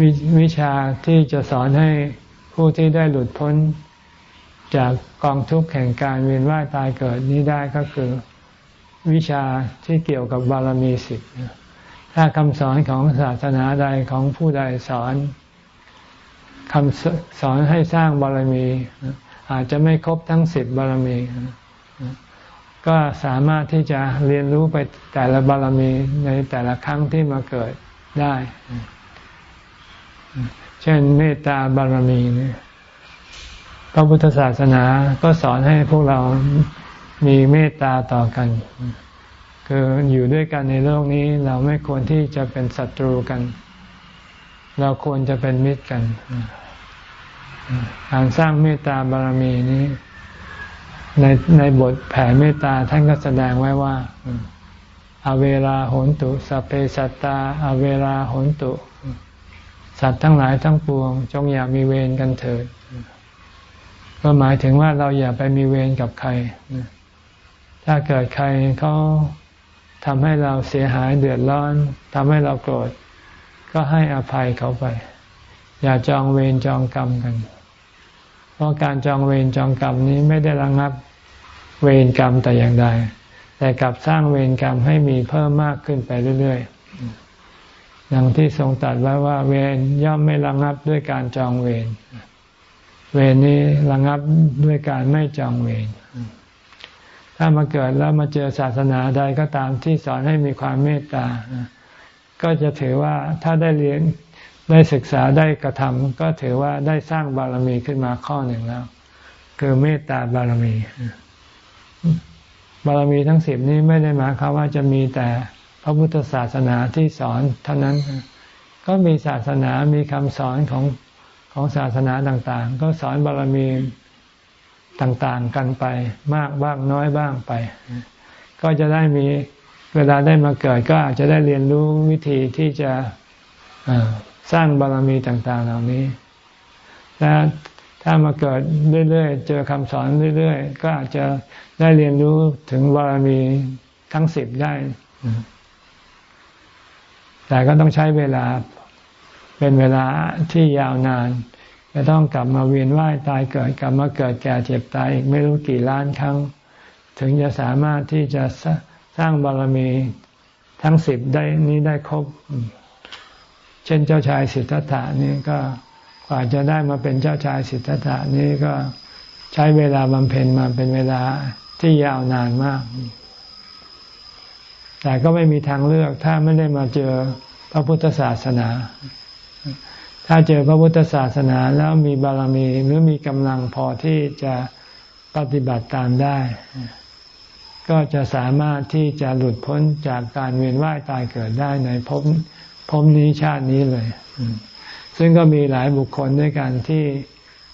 ววิชาที่จะสอนให้ผู้ที่ได้หลุดพ้น จากกองทุกข์แห่งการเวียนว่ายตายเกิดนี้ได้ก็คือวิชาที่เกี่ยวกับบารมีสิบถ้าคำสอนของศาสนาใดของผู้ใดสอนคำสอนให้สร้างบารมี อาจจะไม่ครบทั้งสิบบารมี ก็สามารถที่จะเรียนรู้ไปแต่ละบารมีในแต่ละครั้งที่มาเกิดได้ เช่นเมตตาบารมีนี่ พระพุทธศาสนาก็สอนให้พวกเรามีเมตตาต่อกัน คืออยู่ด้วยกันในโลกนี้เราไม่ควรที่จะเป็นศัตรูกัน เราควรจะเป็นมิตรกันการสร้างเมตตาบารมีนี้ ในในบทแผ่เมตตาท่านก็แสดงไว้ว่า อเวลาโหนตุสเปสัตตา อเวลาโหนตุ สัตว์ทั้งหลายทั้งปวง จงอย่ามีเวรกันเถิด ก็หมายถึงว่าเราอย่าไปมีเวรกับใคร ถ้าเกิดใครเขาทำให้เราเสียหายเดือดร้อนทำให้เราโกรธ ก็ให้อภัยเขาไป อย่าจองเวรจองกรรมกัน เพราะการจองเวรจองกรรมนี้ไม่ได้ระงับเวรกรรมแต่อย่างใด แต่กลับสร้างเวรกรรมให้มีเพิ่มมากขึ้นไปเรื่อยๆอย่างที่ทรงตรัสไว้ว่าเวรย่อมไม่ระงับด้วยการจองเวร เวรนี้ระงับด้วยการไม่จองเวรถ้ามาเกิดแล้วมาเจอศาสนาใดก็ตามที่สอนให้มีความเมตตา ก็จะถือว่าถ้าได้เรียนได้ศึกษาได้กระทำก็ถือว่าได้สร้างบารมีขึ้นมาข้อหนึ่งแล้ว คือเมตตาบารมี บารมีทั้งสิบนี้ไม่ได้หมายความว่าจะมีแต่พระพุทธศาสนาที่สอนเท่านั้น ก็มีศาสนามีคำสอนของ ของศาสนาต่างๆ ก็สอนบารมีต่างๆกันไป มากบ้างน้อยบ้างไป ก็จะได้มีเวลาได้มาเกิดก็อาจจะได้เรียนรู้วิธีที่จะสร้างบารมีต่างๆ เหล่านี้ และถ้ามาเกิดเรื่อยๆ เจอคำสอนเรื่อยๆ ก็อาจจะได้เรียนรู้ถึงบารมีทั้งสิบได้ แต่ก็ต้องใช้เวลา เป็นเวลาที่ยาวนาน จะต้องกลับมาเวียนว่ายตายเกิดกลับมาเกิดแก่เจ็บตายอีกไม่รู้กี่ล้านครั้ง ถึงจะสามารถที่จะสร้างบารมีทั้งสิบได้นี้ได้ครบ เช่นเจ้าชายสิทธัตถานี่ก็กว่าจะได้มาเป็นเจ้าชายสิทธัตถานี่ก็ใช้เวลาบำเพ็ญมาเป็นเวลาที่ยาวนานมาก แต่ก็ไม่มีทางเลือกถ้าไม่ได้มาเจอพระพุทธศาสนา ถ้าเจอพระพุทธศาสนาแล้วมีบารมีหรือมีกำลังพอที่จะปฏิบัติตามได้ ก็จะสามารถที่จะหลุดพ้นจากการเวียนว่ายตายเกิดได้ในภพภพนี้ชาตินี้เลย ซึ่งก็มีหลายบุคคลด้วยกันที่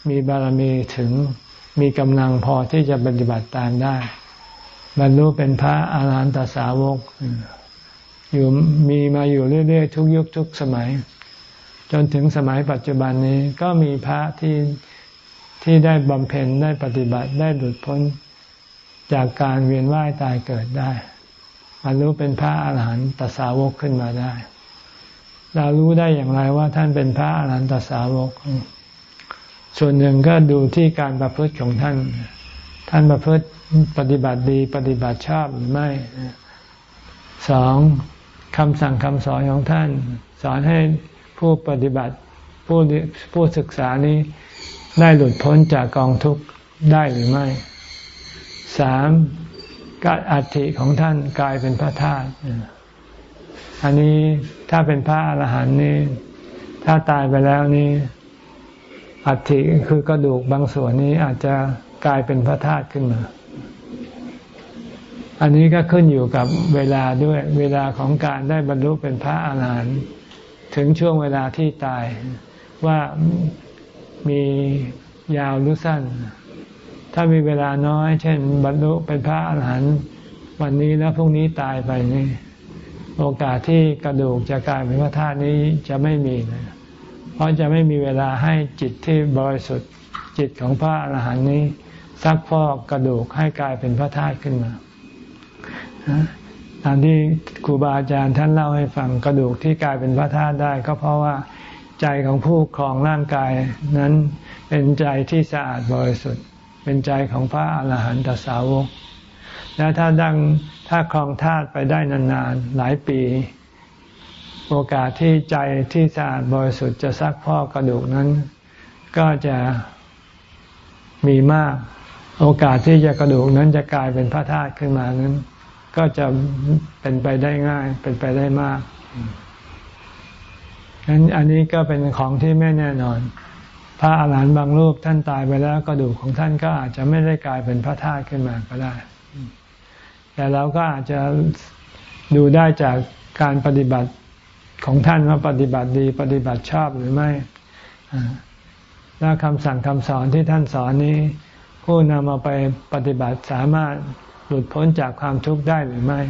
มีบารมีถึงมีกำลังพอที่จะปฏิบัติตามได้ บรรลุเป็นพระอาหารหันตสาวกอยู่มีมาอยู่เรื่อยๆ ทุกยุคทุกสมัย จนถึงสมัยปัจจุบันนี้ก็มีพระที่ที่ได้บำเพ็ญได้ปฏิบัติได้หลุดพ้นจากการเวียนว่ายตายเกิดได้บรรลุเป็นพระอาหารหันตสาวกขึ้นมาได้ เรารู้ได้อย่างไรว่าท่านเป็นพระอาหารหันตสาวก ส่วนหนึ่งก็ดูที่การประพฤติของท่าน ท่านประพฤติปฏิบัติดี ปฏิบัติชอบหรือไม่สองคำสั่งคำสอนของท่าน สอนให้ ผู้ปฏิบัติผู้ผู้ศึกษานี้ได้หลุดพ้นจากกองทุกข์ได้หรือไม่สามกอัฐิของท่านกลายเป็นพระธาตุอันนี้ถ้าเป็นพระอรหันต์นี่ถ้าตายไปแล้วนี่อัฐิคือกระดูกบางส่วนนี้อาจจะกลายเป็นพระธาตุขึ้นมา อันนี้ก็ขึ้นอยู่กับเวลาด้วย เวลาของการได้บรรลุเป็นพระอาหารหันต์ ถึงช่วงเวลาที่ตายว่ามียาวหรือสั้น ถ้ามีเวลาน้อย เช่น บรรลุเป็นพระอาหารหันต์วันนี้แล้วพรุ่งนี้ตายไปนี่โอกาสที่กระดูกจะกลายเป็นพระธาตุนี้จะไม่มีเลยเพราะจะไม่มีเวลาให้จิตที่บริสุทธิ์จิตของพระอาหารหันต์นี้ซักฟอกกระดูกให้กลายเป็นพระธาตุขึ้นมา ตามที่ครูบาอาจารย์ท่านเล่าให้ฟังกระดูกที่กลายเป็นพระธาตุได้ ก็เพราะว่าใจของผู้ครองร่างกายนั้นเป็นใจที่สะอาดบริสุทธิ์ เป็นใจของพระอาหารหันตสาวก และถ้าดังถ้าครองธาตุไปได้นานๆหลายปี โอกาสที่ใจที่สะอาดบริสุทธิ์จะซักพอกกระดูกนั้น ก็จะมีมาก โอกาสที่จะกระดูกนั้นจะกลายเป็นพระธาตุขึ้นมานั้น ก็จะเป็นไปได้ง่าย เป็นไปได้มากฉะนั้นอันนี้ก็เป็นของที่ไม่แน่นอน พระอาหารหันต์บางรูปท่านตายไปแล้วกระดูกของท่านก็อาจจะไม่ได้กลายเป็นพระธาตุขึ้นมาก็ได้ แต่เราก็อาจจะดูได้จากการปฏิบัติของท่านว่าปฏิบัติดีปฏิบัติชอบหรือไม่และคำสั่งคำสอนที่ท่านสอนนี้ ผู้นำมาไปปฏิบัติสามารถ หลุดพ้นจากความทุกข์ได้หรือไม่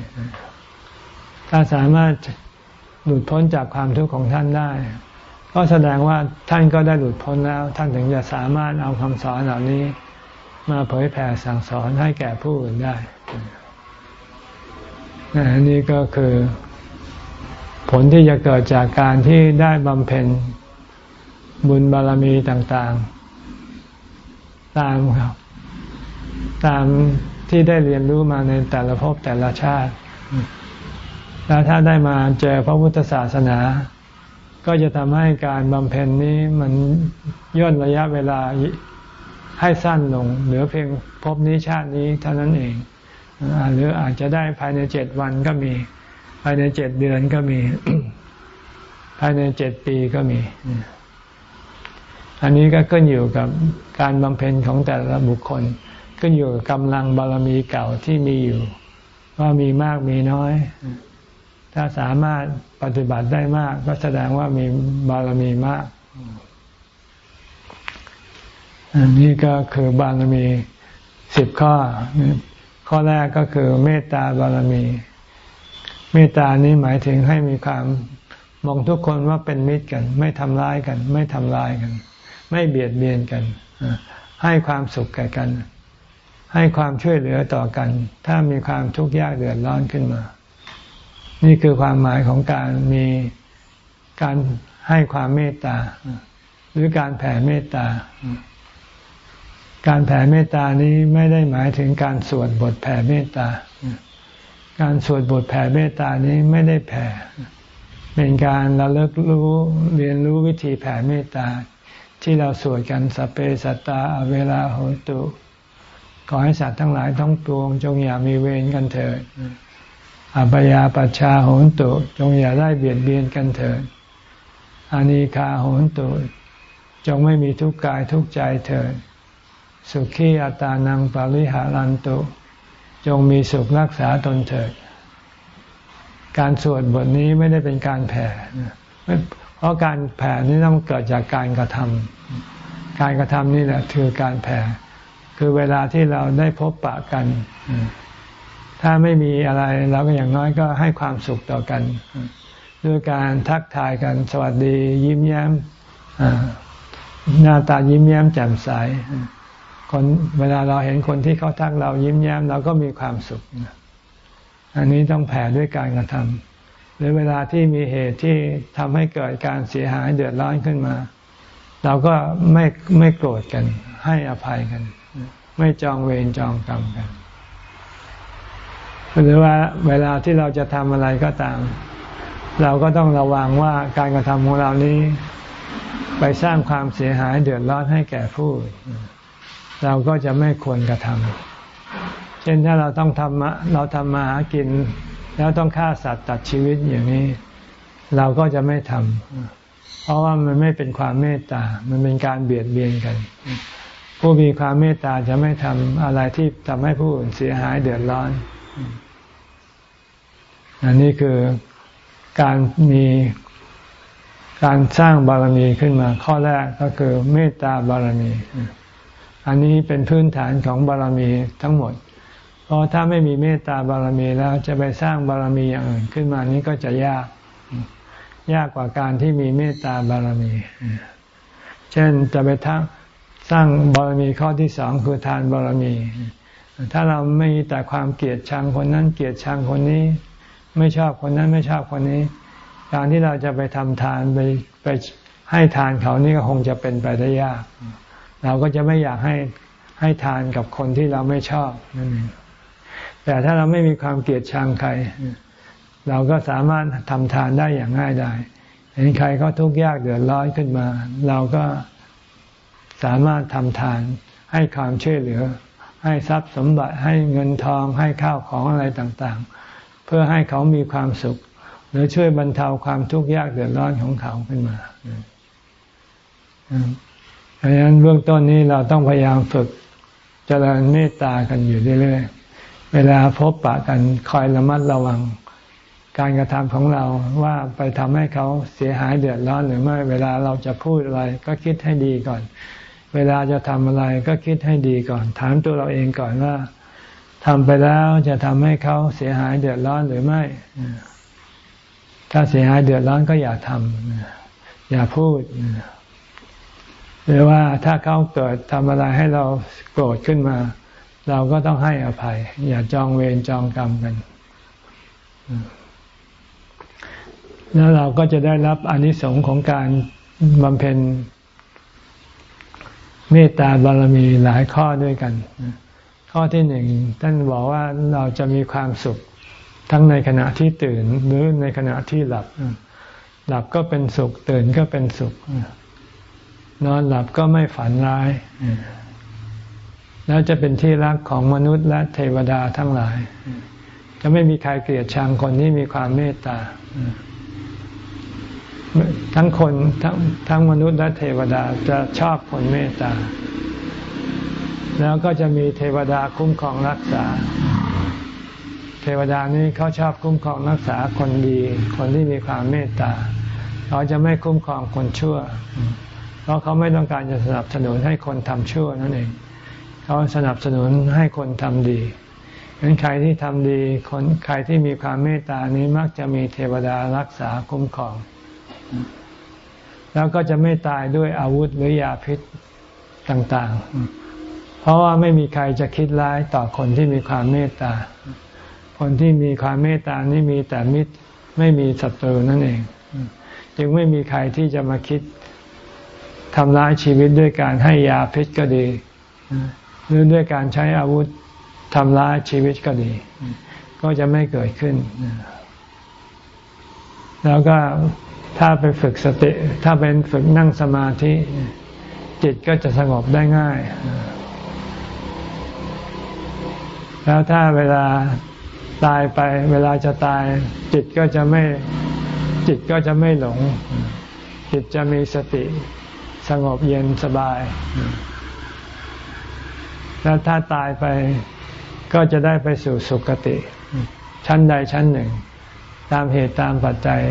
ถ้าสามารถหลุดพ้นจากความทุกข์ของท่านได้ ก็แสดงว่าท่านก็ได้หลุดพ้นแล้ว ท่านถึงจะสามารถเอาคำสอนเหล่านี้ มาเผยแผ่สั่งสอนให้แก่ผู้อื่นได้นนี่ก็คือ ผลที่จะเกิดจากการที่ได้บำเพ็ญบุญบารมีต่าง ๆ ตามตาม ที่ได้เรียนรู้มาในแต่ละภพแต่ละชาติ แล้วถ้าได้มาเจอพระพุทธศาสนา ก็จะทำให้การบำเพ็ญนี้มันย่นระยะเวลาให้สั้นลง เหลือเพียงภพนี้ชาตินี้เท่านั้นเอง หรืออาจจะได้ภายในเจ็ดวันก็มี ภายในเจ็ดเดือนก็มี ภายในเจ็ดปีก็มี อันนี้ก็ขึ้นอยู่กับการบำเพ็ญของแต่ละบุคคล ขึ้นอยู่กับกำลังบารมีเก่าที่มีอยู่ ว่ามีมากมีน้อย ถ้าสามารถปฏิบัติได้มาก ก็แสดงว่ามีบารมีมากอันนี้ก็คือบารมีสิบข้อ ข้อแรกก็คือเมตตาบารมี เมตตานี้หมายถึงให้มีความมองทุกคนว่าเป็นมิตรกัน ไม่ทำร้ายกัน ไม่ทำลายกัน ไม่เบียดเบียนกัน ให้ความสุขแก่กัน ให้ความช่วยเหลือต่อกัน ถ้ามีความทุกข์ยากเดือดร้อนขึ้นมา นี่คือความหมายของการมีการให้ความเมตตา หรือการแผ่เมตตา การแผ่เมตตานี้ไม่ได้หมายถึงการสวดบทแผ่เมตตา การสวดบทแผ่เมตตานี้ไม่ได้แผ่ เป็นการระลึกรู้เรียนรู้วิธีแผ่เมตตา ที่เราสวดกันสเปสัตตาเวลาโหตุ ขอให้สัตว์ทั้งหลายทั้งปวง จงอย่ามีเวรกันเถิดอัปยาปัชชาโหนตุจงอย่าได้เบียดเบียนกันเถิดอานิคาโหนตุจงไม่มีทุกข์กายทุกข์ใจเถิด สุขีอัตานังปาริหารันตุ จงมีสุขรักษาตนเถิด การสวดบทนี้ไม่ได้เป็นการแผ่เพราะการแผ่นี้ต้องเกิดจากการกระทำการกระทำนี่แหละคือการแผ่ คือเวลาที่เราได้พบปะกัน ถ้าไม่มีอะไรเราก็อย่างน้อยก็ให้ความสุขต่อกัน ด้วยการทักทายกัน สวัสดี ยิ้มแย้มหน้าตายิ้มแย้มแจ่มใสคนเวลาเราเห็นคนที่เขาทักเรายิ้มแย้มเราก็มีความสุข อันนี้ต้องแผ่ด้วยการกระทำหรือเวลาที่มีเหตุที่ทำให้เกิดการเสียหายเดือดร้อนขึ้นมา เราก็ไม่ไม่โกรธกัน ให้อภัยกัน ไม่จองเวรจองกรรมกัน หรือว่าเวลาที่เราจะทำอะไรก็ตาม เราก็ต้องระวังว่าการกระทำของเรานี้ไปสร้างความเสียหายเดือดร้อนให้แก่ผู้ เราก็จะไม่ควรกระทำเช่นถ้าเราต้องทำเราทำมาหากิน แล้วต้องฆ่าสัตว์ตัดชีวิตอย่างนี้ เราก็จะไม่ทำ เพราะว่ามันไม่เป็นความเมตตา มันเป็นการเบียดเบียนกัน ผู้มีความเมตตาจะไม่ทำอะไรที่ทำให้ผู้อื่นเสียหายเดือดร้อน อันนี้คือการมีการสร้างบารมีขึ้นมา ข้อแรกก็คือเมตตาบารมี อันนี้เป็นพื้นฐานของบารมีทั้งหมด เพราะถ้าไม่มีเมตตาบารมีแล้วจะไปสร้างบารมีอย่างอื่นขึ้นมานี้ก็จะยาก ยากกว่าการที่มีเมตตาบารมี เช่นจะไปทักสร้างบารมีข้อที่สองคือทานบารมี ถ้าเราไม่มีแต่ความเกลียดชังคนนั้นเกลียดชังคนนี้ ไม่ชอบคนนั้นไม่ชอบคนนี้ การที่เราจะไปทำทานไปไปให้ทานเขานี่ก็คงจะเป็นไปได้ยาก เราก็จะไม่อยากให้ให้ทานกับคนที่เราไม่ชอบนั่นเองแต่ถ้าเราไม่มีความเกลียดชังใคร เราก็สามารถทำทานได้อย่างง่ายดายเห็นใครเขาทุกข์ยากเดือดร้อนขึ้นมา เราก็สามารถทำทานให้ความช่วยเหลือ ให้ทรัพย์สมบัติให้เงินทองให้ข้าวของอะไรต่างๆ เพื่อให้เขามีความสุข หรือช่วยบรรเทาความทุกข์ยากเดือดร้อนของเขาขึ้นมาดังนั้นเบื้องต้นนี้เราต้องพยายามฝึกเจริญเมตตากันอยู่เรื่อยๆ เวลาพบปะกันคอยระมัดระวัง การกระทำของเราว่าไปทำให้เขาเสียหายเดือดร้อนหรือไม่ เวลาเราจะพูดอะไร ก็คิดให้ดีก่อน เวลาจะทำอะไรก็คิดให้ดีก่อน ถามตัวเราเองก่อนว่าทำไปแล้วจะทำให้เขาเสียหายเดือดร้อนหรือไม่ ถ้าเสียหายเดือดร้อนก็อย่าทำอย่าพูดหรือว่าถ้าเขาเกิดทำอะไรให้เราโกรธขึ้นมา เราก็ต้องให้อภัย อย่าจองเวรจองกรรมกัน แล้วเราก็จะได้รับอนิสงค์ของการบำเพ็ญเมตตาบารมีหลายข้อด้วยกัน ข้อที่หนึ่งท่านบอกว่าเราจะมีความสุขทั้งในขณะที่ตื่นหรือในขณะที่หลับ หลับก็เป็นสุข ตื่นก็เป็นสุข นอนหลับก็ไม่ฝันร้าย แล้วจะเป็นที่รักของมนุษย์และเทวดาทั้งหลาย จะไม่มีใครเกลียดชังคนที่มีความเมตตา ทั้งคนทั้งทั้งมนุษย์และเทวดาจะชอบคนเมตตา แล้วก็จะมีเทวดาคุ้มครองรักษา เทวดานี้เขาชอบคุ้มครองรักษาคนดี คนที่มีความเมตตาเขาจะไม่คุ้มครองคนชั่ว เพราะเขาไม่ต้องการจะสนับสนุนให้คนทำชั่วนั่นเองเขาสนับสนุนให้คนทำดีเห็นใครที่ทำดีคนใครที่มีความเมตตานี้มักจะมีเทวดารักษาคุ้มครอง แล้วก็จะไม่ตายด้วยอาวุธหรือยาพิษต่างๆ เพราะว่าไม่มีใครจะคิดร้ายต่อคนที่มีความเมตตา คนที่มีความเมตตานี่มีแต่มิตรไม่มีศัตรูนั่นเอง จึงไม่มีใครที่จะมาคิดทำร้ายชีวิตด้วยการให้ยาพิษก็ดี หรือด้วยการใช้อาวุธทำร้ายชีวิตก็ดี ก็จะไม่เกิดขึ้น แล้วก็ ถ้าไปฝึกสติ ถ้าเป็นฝึกนั่งสมาธิ จิตก็จะสงบได้ง่าย แล้วถ้าเวลาตายไป เวลาจะตาย จิตก็จะไม่จิตก็จะไม่หลง จิตจะมีสติ สงบเย็นสบาย แล้วถ้าตายไปก็จะได้ไปสู่สุคติ ชั้นใดชั้นหนึ่ง ตามเหตุตามปัจจัย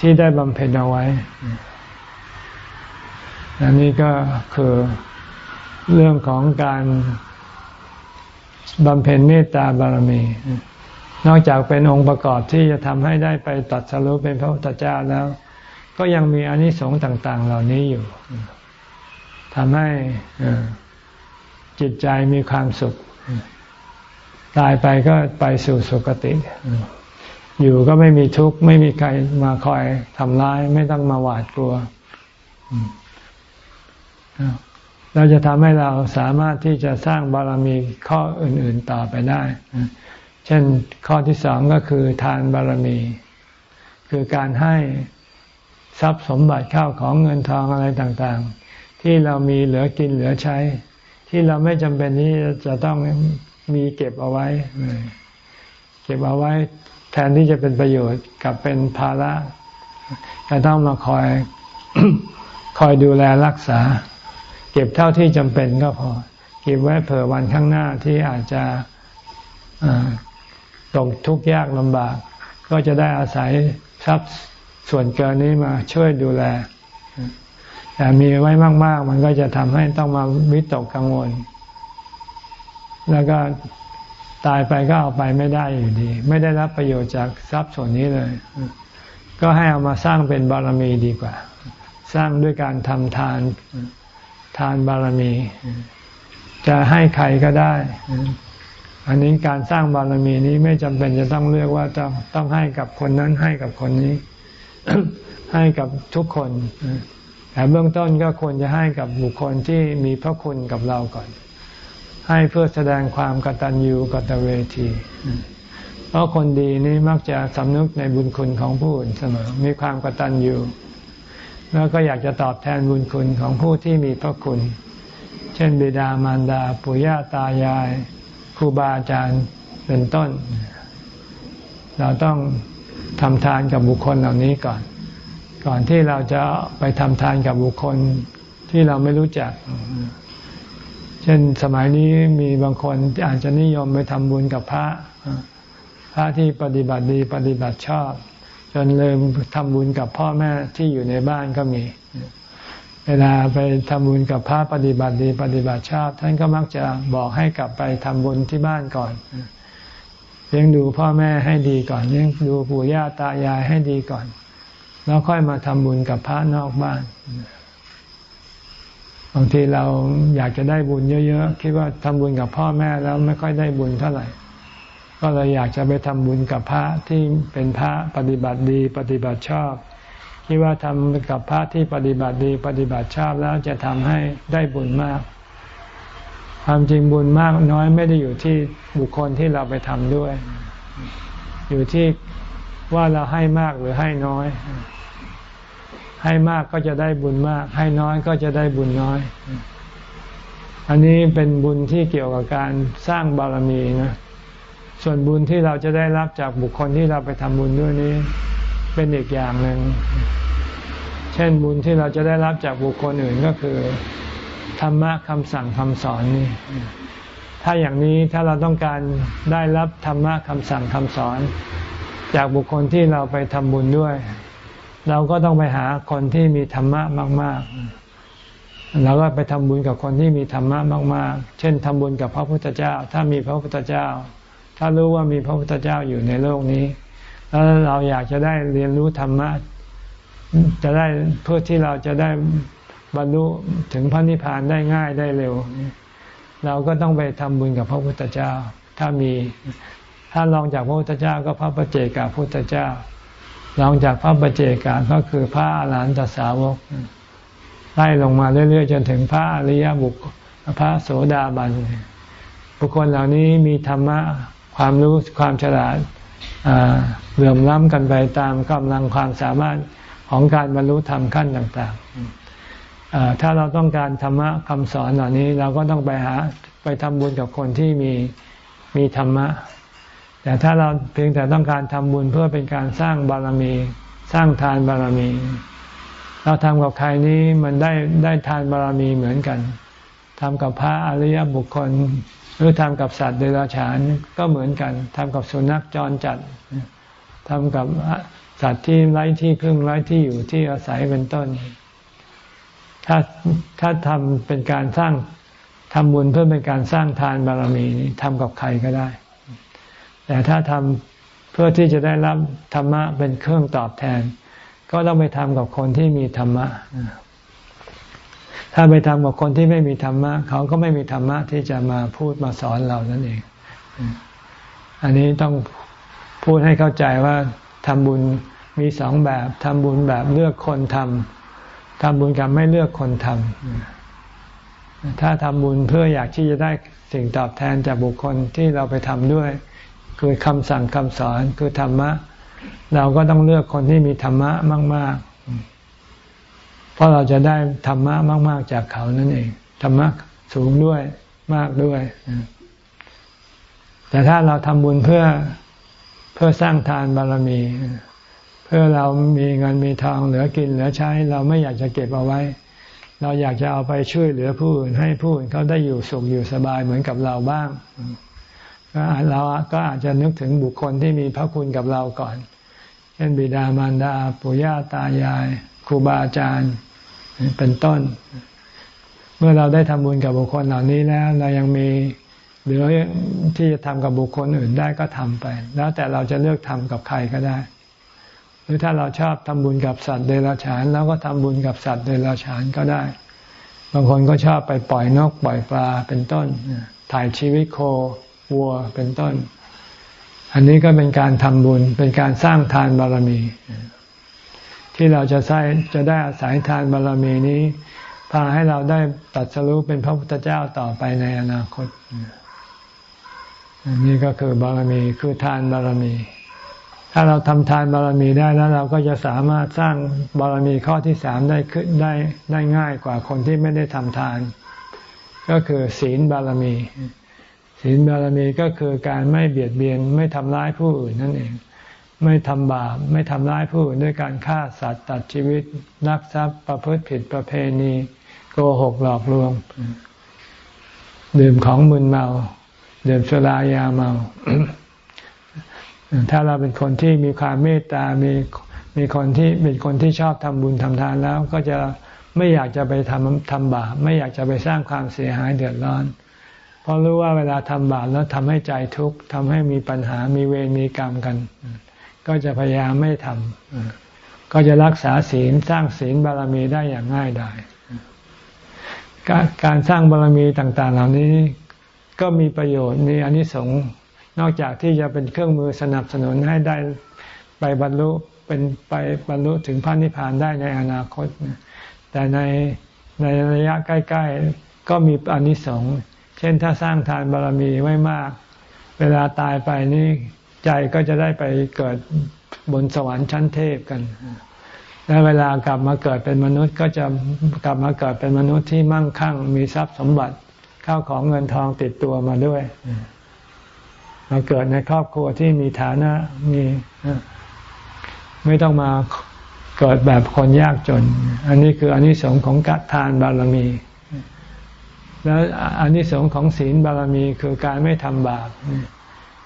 ที่ได้บำเพ็ญเอาไว้อันนี้ก็คือเรื่องของการบำเพ็ญเมตตาบารมี นอกจากเป็นองค์ประกอบที่จะทำให้ได้ไปตัดสรุปเป็นพระพุทธเจ้าแล้ว ก็ยังมีอนิสงส์ต่าง ๆ เหล่านี้อยู่ทำให้จิตใจมีความสุข ตายไปก็ไปสู่สุคติ อยู่ก็ไม่มีทุกข์ไม่มีใครมาคอยทำร้าย ไม่ต้องมาหวาดกลัว เราจะทำให้เราสามารถที่จะสร้างบารมีข้ออื่น ๆต่อไปได้ เช่นข้อที่สองก็คือทานบารมี คือการให้ทรัพย์สมบัติข้าวของเงินทองอะไรต่างๆ ที่เรามีเหลือกินเหลือใช้ ที่เราไม่จำเป็นที่จะต้องมีเก็บเอาไว้เก็บเอาไว้ แทนที่จะเป็นประโยชน์กับเป็นภาระจะต้องมาคอยคอยดูแลรักษา เก็บเท่าที่จำเป็นก็พอ เก็บไว้เผื่อวันข้างหน้าที่อาจจะตกทุกข์ยากลำบาก ก็จะได้อาศัยทรัพย์ส่วนเกินนี้มาช่วยดูแล แต่มีไว้มาก ๆ มันก็จะทำให้ต้องมาวิตกกังวล แล้วก็ ตายไปก็เอาไปไม่ได้อยู่ดี ไม่ได้รับประโยชน์จากทรัพย์ส่วนนี้เลย ก็ให้เอามาสร้างเป็นบารมีดีกว่า สร้างด้วยการทำทานทานบารมี จะให้ใครก็ได้ อันนี้การสร้างบารมีนี้ไม่จำเป็นจะต้องเลือกว่าต้องต้องให้กับคนนั้นให้กับคนนี้ ให้กับทุกคนแต่เบื้องต้นก็ควรจะให้กับบุคคลที่มีพระคุณกับเราก่อน ให้เพื่อแสดงความกตัญญูกตเวที เพราะคนดีนี้มักจะสำนึกในบุญคุณของผู้อื่นเสมอ มีความกตัญญูแล้วก็อยากจะตอบแทนบุญคุณของผู้ที่มีพระคุณ เช่น บิดามารดาปุย่าตายายครูบาอาจารย์เป็นต้น เราต้องทำทานกับบุคคลเหล่านี้ก่อน ก่อนที่เราจะไปทำทานกับบุคคลที่เราไม่รู้จัก เช่นสมัยนี้มีบางคนอาจจะนิยมไปทำบุญกับพระ พระที่ปฏิบัติดีปฏิบัติชอบ จนลืมทำบุญกับพ่อแม่ที่อยู่ในบ้านก็มี เวลาไปทำบุญกับพระปฏิบัติดีปฏิบัติชอบ ท่านก็มักจะบอกให้กลับไปทำบุญที่บ้านก่อนเลี้ยงดูพ่อแม่ให้ดีก่อนเลี้ยงดูปู่ย่าตายายให้ดีก่อน แล้วค่อยมาทำบุญกับพระนอกบ้าน บางทีเราอยากจะได้บุญเยอะๆ คิดว่าทำบุญกับพ่อแม่แล้วไม่ค่อยได้บุญเท่าไหร่ ก็เลยอยากจะไปทำบุญกับพระที่เป็นพระปฏิบัติดี ปฏิบัติชอบ คิดว่าทำกับพระที่ปฏิบัติดี ปฏิบัติชอบแล้วจะทำให้ได้บุญมาก ความจริงบุญมากน้อยไม่ได้อยู่ที่บุคคลที่เราไปทำด้วย อยู่ที่ว่าเราให้มากหรือให้น้อย ให้มากก็จะได้บุญมาก ให้น้อยก็จะได้บุญน้อย อันนี้เป็นบุญที่เกี่ยวกับการสร้างบารมีนะส่วนบุญที่เราจะได้รับจากบุคคลที่เราไปทำบุญด้วยนี้ เป็นอีกอย่างหนึ่ง เช่นบุญที่เราจะได้รับจากบุคคลอื่นก็คือ ธรรมะคำสั่งคำสอนนี่ถ้าอย่างนี้ถ้าเราต้องการได้รับธรรมะคำสั่งคำสอน จากบุคคลที่เราไปทำบุญด้วย เราก็ต้องไปหาคนที่มีธรรมะมาก ๆ เราก็ไปทำบุญกับคนที่มีธรรมะมาก ๆ เช่นทำบุญกับพระพุทธเจ้า ถ้ามีพระพุทธเจ้า ถ้ารู้ว่ามีพระพุทธเจ้าอยู่ในโลกนี้ แล้วเราอยากจะได้เรียนรู้ธรรมะ จะได้เพื่อที่เราจะได้บรรลุถึงพระนิพพานได้ง่ายได้เร็ว เราก็ต้องไปทำบุญกับพระพุทธเจ้า ถ้ามี ถ้าลองจากพระพุทธเจ้าก็พระปเจกับพระพุทธเจ้า รองจากพระปเจกาก็คือพระอรหันตสาวกไล่ลงมาเรื่อยๆ จนถึงพระอริยบุคพระโสดาบันบุคคลเหล่านี้มีธรรมะความรู้ความฉลาดเหลื่อมล้ำกันไปตามกำลังความสามารถของการบรรลุธรรมขั้นต่างๆถ้าเราต้องการธรรมะคำสอนเหล่านี้เราก็ต้องไปหาไปทำบุญกับคนที่มีมีธรรมะ แต่ถ้าเราเพียงแต่ต้องการทำบุญเพื่อเป็นการสร้างบารมี สร้างทานบารมี เราทำกับใครนี้มันได้ได้ทานบารมีเหมือนกันทำกับพระอริยบุคคล หรือทำกับสัตว์เดรัจฉานก็เหมือนกันทำกับสุนัขจรจัดทำกับสัตว์ที่ไร้ที่พึ่งไร้ที่อยู่ที่อาศัยเป็นต้น ถ้าถ้าทำเป็นการสร้างทำบุญเพื่อเป็นการสร้างทานบารมีนี้ทำกับใครก็ได้ แต่ถ้าทำเพื่อที่จะได้รับธรรมะเป็นเครื่องตอบแทน ก็ต้องไปทำกับคนที่มีธรรมะ ถ้าไปทำกับคนที่ไม่มีธรรมะ เขาก็ไม่มีธรรมะที่จะมาพูดมาสอนเรานั่นเอง อันนี้ต้องพูดให้เข้าใจว่าทำบุญมีสองแบบทำบุญแบบเลือกคนทำทำบุญกับไม่เลือกคนทำถ้าทำบุญเพื่ออยากที่จะได้สิ่งตอบแทนจากบุคคลที่เราไปทำด้วย คือคำสั่งคำสอนคือธรรมะ เราก็ต้องเลือกคนที่มีธรรมะมาก ๆ เพราะเราจะได้ธรรมะมาก ๆ จากเขานั่นเองธรรมะสูงด้วยมากด้วย แต่ถ้าเราทำบุญเพื่อเพื่อสร้างทานบารมี เพื่อเรามีเงินมีทองเหลือกินเหลือใช้ เราไม่อยากจะเก็บเอาไว้ เราอยากจะเอาไปช่วยเหลือผู้อื่นให้ผู้อื่นเขาได้อยู่สุขอยู่สบายเหมือนกับเราบ้าง ก็เราก็อาจจะนึกถึงบุคคลที่มีพระคุณกับเราก่อน เช่นบิดามารดาปู่ย่าตายายครูบาอาจารย์เป็นต้น เมื่อเราได้ทำบุญกับบุคคลเหล่านี้แล้ว เรายังมีเหลือที่จะทำกับบุคคลอื่นได้ก็ทำไป แล้วแต่เราจะเลือกทำกับใครก็ได้ หรือถ้าเราชอบทำบุญกับสัตว์เดรัจฉานเราก็ทำบุญกับสัตว์เดรัจฉานก็ได้ บางคนก็ชอบไปปล่อยนกปล่อยปลาเป็นต้น ถ่ายชีวิตโค วัวเป็นต้น อันนี้ก็เป็นการทำบุญ เป็นการสร้างทานบารมี ที่เราจะใช้จะได้อาศัยทานบารรมีนี้ พาให้เราได้ตัดสรู้เป็นพระพุทธเจ้าต่อไปในอนาคตน,นี่ก็คือบารมีคือทานบารมี ถ้าเราทำทานบารมีได้แล้วเราก็จะสามารถสร้างบารมีข้อที่สามได้ขึ้นได้ได้ง่ายกว่าคนที่ไม่ได้ทำทาน ก็คือศีลบารมี ศีลบารมีก็คือการไม่เบียดเบียนไม่ทำร้ายผู้อื่นนั่นเอง ไม่ทำบาปไม่ทำร้ายผู้อื่นด้วยการฆ่าสัตว์ตัดชีวิตนักทรัพย์ประพฤติผิดประเพณีโกหกหลอกลวง ดื่มของมึนเมา ดื่มสุรายาเมา ถ้าเราเป็นคนที่มีความเมตตา มีมีคนที่เป็นคนที่ชอบทำบุญทำทานแล้ว ก็จะไม่อยากจะไปทำทำบาปไม่อยากจะไปสร้างความเสียหายเดือดร้อน ราะรู้ว่าเวลาทำบาปแล้วทำให้ใจทุกข์ทำให้มีปัญหามีเวรมีกรรมกัน ก็จะพยายามไม่ทำก็จะรักษาศีลสร้างศีลบารมีได้อย่างง่ายดายการสร้างบารมีต่าง ๆ เหล่านี้ก็มีประโยชน์มีอนิสงส์นอกจากที่จะเป็นเครื่องมือสนับสนุนให้ได้ไปบรรลุเป็นไปบรรลุถึงพระนิพพานได้ในอนาคต แต่ในในระยะใกล้ ๆ ก็มีอนิสงส์ เช่นถ้าสร้างทานบารมีไว้มาก เวลาตายไปนี่ใจก็จะได้ไปเกิดบนสวรรค์ชั้นเทพกัน และเวลากลับมาเกิดเป็นมนุษย์ก็จะกลับมาเกิดเป็นมนุษย์ที่มั่งคั่ง มีทรัพย์สมบัติข้าวของเงินทองติดตัวมาด้วย มาเกิดในครอบครัวที่มีฐานะมีไม่ต้องมาเกิดแบบคนยากจน อันนี้คืออันนี้สงของกัทานบารมี แล้วอันนี้สงของศีลบารมีคือการไม่ทำบาป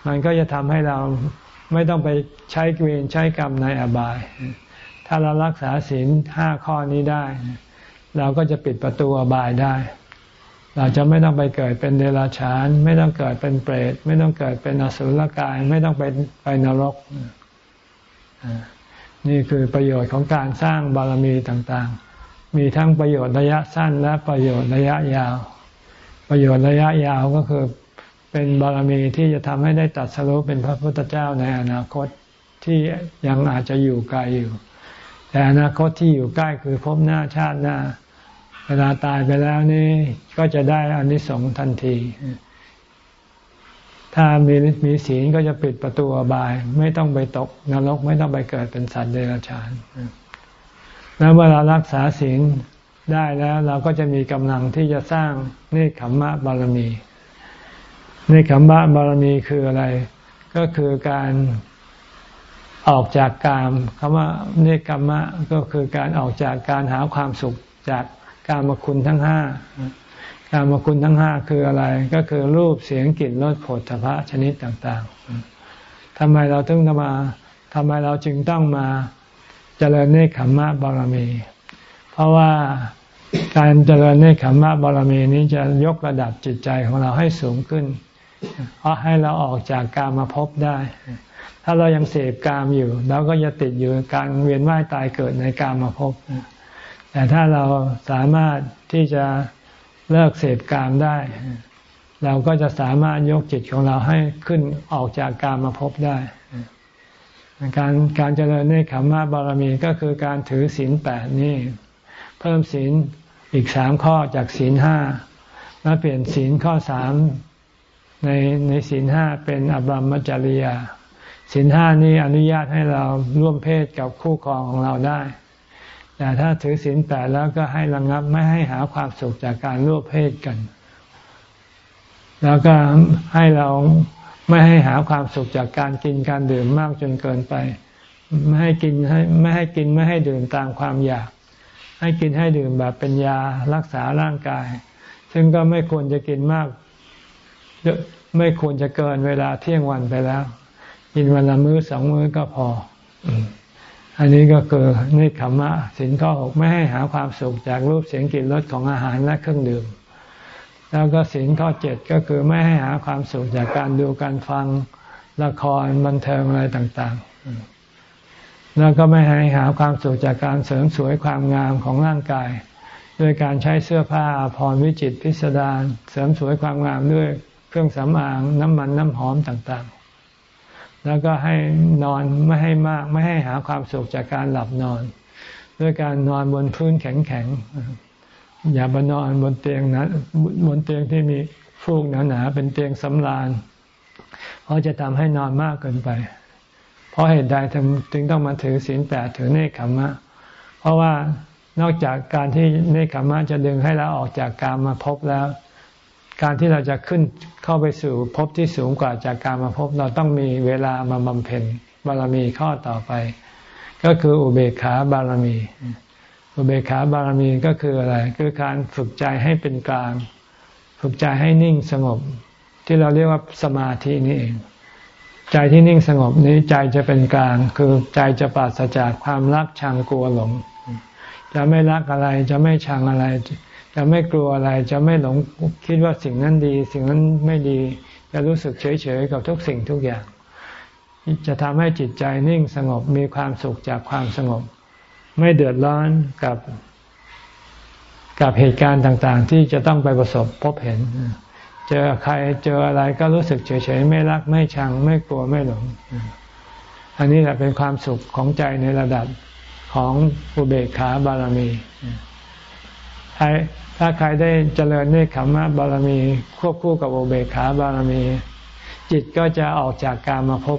มันก็จะทำให้เราไม่ต้องไปใช้เวรใช้กรรมในอบาย ถ้าเรารักษาศีลห้าข้อนี้ได้ เราก็จะปิดประตูอบายได้ เราจะไม่ต้องไปเกิดเป็นเดรัจฉาน ไม่ต้องเกิดเป็นเปรต ไม่ต้องเกิดเป็นอสุรกาย ไม่ต้องไปไปนรก นี่คือประโยชน์ของการสร้างบารมีต่างๆ มีทั้งประโยชน์ระยะสั้นและประโยชน์ระยะยาว ประโยชน์ระยะยาวก็คือเป็นบารมีที่จะทำให้ได้ตัดสรุปเป็นพระพุทธเจ้าในอนาคตที่ยังอาจจะอยู่ไกลอยู่ แต่อนาคตที่อยู่ใกล้คือพบหน้าชาติหน้า เวลาตายไปแล้วนี่ก็จะได้อนิสงส์ทันที ถ้ามีมีศีลก็จะปิดประตูอบาย ไม่ต้องไปตกนรกไม่ต้องไปเกิดเป็นสัตว์เดรัจฉานแล้วเวลารักษาศีล ได้แล้วเราก็จะมีกำลังที่จะสร้างเนคขมมะบารมีเนคขมมะบารมีคืออะไร ก็คือการออกจากกามคำว่าเนคขมมะก็คือการออกจากการหาความสุขจากกามคุณทั้งห้ากามคุณทั้งห้าคืออะไร ก็คือรูปเสียงกลิ่นรสผลพระชนิดต่างๆทำไมเราต้องมาทำไมเราจึงต้องมาเจริญเนคขมมะบารมี เพราะว่าการเจริญเนคขมมะบารมีนี้จะยกระดับจิตใจของเราให้สูงขึ้น เพราะให้เราออกจากกามาพบได้ ถ้าเรายังเสพกามอยู่เราก็จะติดอยู่การเวียนว่ายตายเกิดในกามาพบ แต่ถ้าเราสามารถที่จะเลิกเสพกามได้ เราก็จะสามารถยกจิตของเราให้ขึ้นออกจากกามาพบได้ การการเจริญเนคขมมะบารมีก็คือการถือศีลแปดนี่ เพิ่มศีลอีกสามข้อจากศีลห้าแล้วเปลี่ยนศีลข้อสามในในศีลห้าเป็นอบรมจริยาศีลห้านี้อนุญาตให้เราร่วมเพศกับคู่ครองของเราได้ แต่ถ้าถือศีลแปดแล้วก็ให้ระงับไม่ให้หาความสุขจากการร่วมเพศกัน แล้วก็ให้เราไม่ให้หาความสุขจากการกินการดื่มมากจนเกินไป ไม่ให้กินไม่ให้กินไม่ให้ดื่มตามความอยาก ให้กินให้ดื่มแบบเป็นยารักษาร่างกาย ซึ่งก็ไม่ควรจะกินมาก ไม่ควรจะเกินเวลาเที่ยงวันไปแล้ว กินวันละมื้อสองมื้อก็พอ อันนี้ก็คือนิขมะสินข้อหกไม่ให้หาความสุขจากรูปเสียงกลิ่นรสของอาหารและเครื่องดื่ม แล้วก็สินข้อเจ็ดก็คือไม่ให้หาความสุขจากการดูการฟังละครบันเทิงอะไรต่าง ๆ แล้วก็ไม่ให้หาความสุขจากการเสริมสวยความงามของร่างกาย ด้วยการใช้เสื้อผ้าพรวิจิตพิสดารเสริมสวยความงามด้วยเครื่องสำอางน้ำมันน้ำหอมต่างๆ แล้วก็ให้นอนไม่ให้มากไม่ให้หาความสุขจากการหลับนอน ด้วยการนอนบนพื้นแข็งๆอย่าไปนอนบนเตียงนะบนเตียงที่มีฟูกหนาๆเป็นเตียงสำราญเพราะจะทำให้นอนมากเกินไป เพราะเหตุใดถึงต้องมาถือศีลแปดถือเนคขมะ เพราะว่านอกจากการที่เนคขมะจะดึงให้เราออกจากการมาพบแล้ว การที่เราจะขึ้นเข้าไปสู่พบที่สูงกว่าจากการมาพบเราต้องมีเวลามาบำเพ็ญบารมีข้อต่อไป ก็คืออุเบกขาบารมี อุเบกขาบารมีก็คืออะไร คือการฝึกใจให้เป็นกลาง ฝึกใจให้นิ่งสงบ ที่เราเรียกว่าสมาธินี่เอง ใจที่นิ่งสงบนี้ใจจะเป็นกลาง คือใจจะปราศจากความรักชังกลัวหลง จะไม่รักอะไรจะไม่ชังอะไร จะไม่กลัวอะไรจะไม่หลงคิดว่าสิ่งนั้นดี สิ่งนั้นไม่ดี จะรู้สึกเฉยๆกับทุกสิ่งทุกอย่าง จะทำให้จิตใจนิ่งสงบมีความสุขจากความสงบ ไม่เดือดร้อนกับ กับเหตุการณ์ต่างๆ ที่จะต้องไปประสบพบเห็น เจอใครเจออะไรก็รู้สึกเฉยๆไม่รักไม่ชัง ไม่กลัวไม่หลง อันนี้แหละเป็นความสุขของใจในระดับของอุเบกขาบารมีถ้าใครได้เจริญเนคขมะบารมี ควบคู่กับอุเบกขาบารมี จิตก็จะออกจากการมาพบ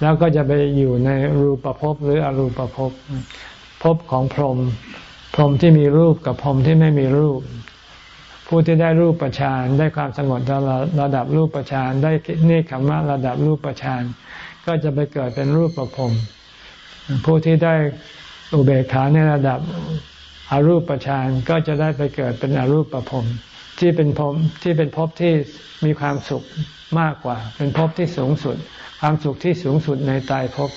แล้วก็จะไปอยู่ในรูปภพหรืออรูปภพภพของพรหมพรหมที่มีรูปกับพรหมที่ไม่มีรูป ผู้ที่ได้รูปประชานได้ความสงบระดับรูปประชานได้เนคขมะระดับรูปประชานก็จะไปเกิดเป็นรูปประพรมผู้ที่ได้อุเบกขาในระดับอารูปฌานก็จะได้ไปเกิดเป็นอรูปภพที่เป็นภพที่เป็นภพที่มีความสุขมากกว่า เป็นภพที่สูงสุด ความสุขที่สูงสุดในตายภพ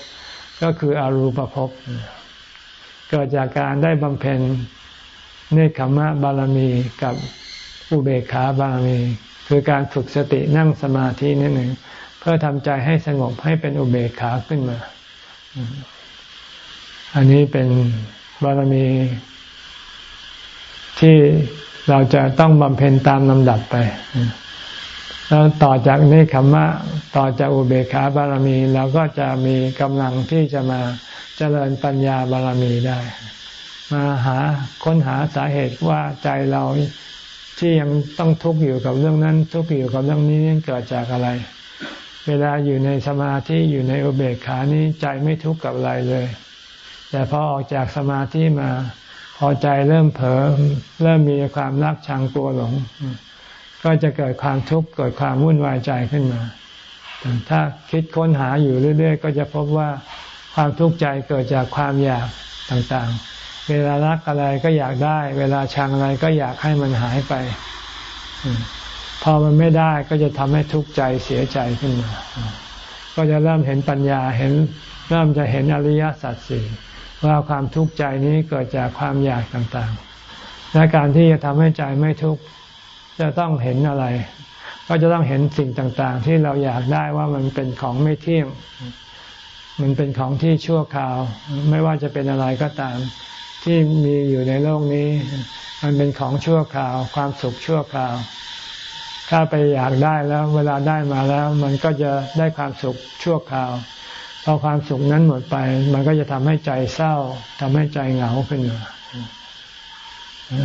ก็คืออรูปภพเกิดจากการได้บำเพ็ญเนคขมะบารมีกับ อุเบกขาบารมีคือการฝึกสตินั่งสมาธินั่นเองเพื่อทำใจให้สงบให้เป็นอุเบกขาขึ้นมา อันนี้เป็นบารมี ที่เราจะต้องบำเพ็ญตามลำดับไปแล้วต่อจากนี้คำว่าต่อจากอุเบกขาบารมีเราก็จะมีกำลังที่จะมาเจริญปัญญาบารมีได้ มาหาค้นหาสาเหตุว่าใจเรา ที่ยังต้องทุกข์อยู่กับเรื่องนั้น ทุกข์อยู่กับเรื่องนี้เกิดจากอะไร เวลาอยู่ในสมาธิอยู่ในอุเบกขานี้ใจไม่ทุกข์กับอะไรเลย แต่พอออกจากสมาธิมาพอใจเริ่มเผลอเริ่มมีความรักชังกลัวหลง ก็จะเกิดความทุกข์เกิดความวุ่นวายใจขึ้นมา ถ้าคิดค้นหาอยู่เรื่อย ๆ ก็จะพบว่าความทุกข์ใจเกิดจากความอยากต่างๆ เวลารักอะไรก็อยากได้ เวลาชังอะไรก็อยากให้มันหายไป พอมันไม่ได้ก็จะทำให้ทุกข์ใจเสียใจขึ้นมา ก็จะเริ่มเห็นปัญญาเห็นเริ่มจะเห็นอริยสัจสี่ว่าความทุกข์ใจนี้เกิดจากความอยากต่างๆ และการที่จะทำให้ใจไม่ทุกข์จะต้องเห็นอะไร ก็จะต้องเห็นสิ่งต่างๆ ที่เราอยากได้ว่ามันเป็นของไม่เที่ยง มันเป็นของที่ชั่วคราว ไม่ว่าจะเป็นอะไรก็ตาม ที่มีอยู่ในโลกนี้ มันเป็นของชั่วคราว ความสุขชั่วคราว ถ้าไปอยากได้แล้ว เวลาได้มาแล้ว มันก็จะได้ความสุขชั่วคราวพอความสุขนั้นหมดไป มันก็จะทำให้ใจเศร้าทำให้ใจเหงาขึ้นมา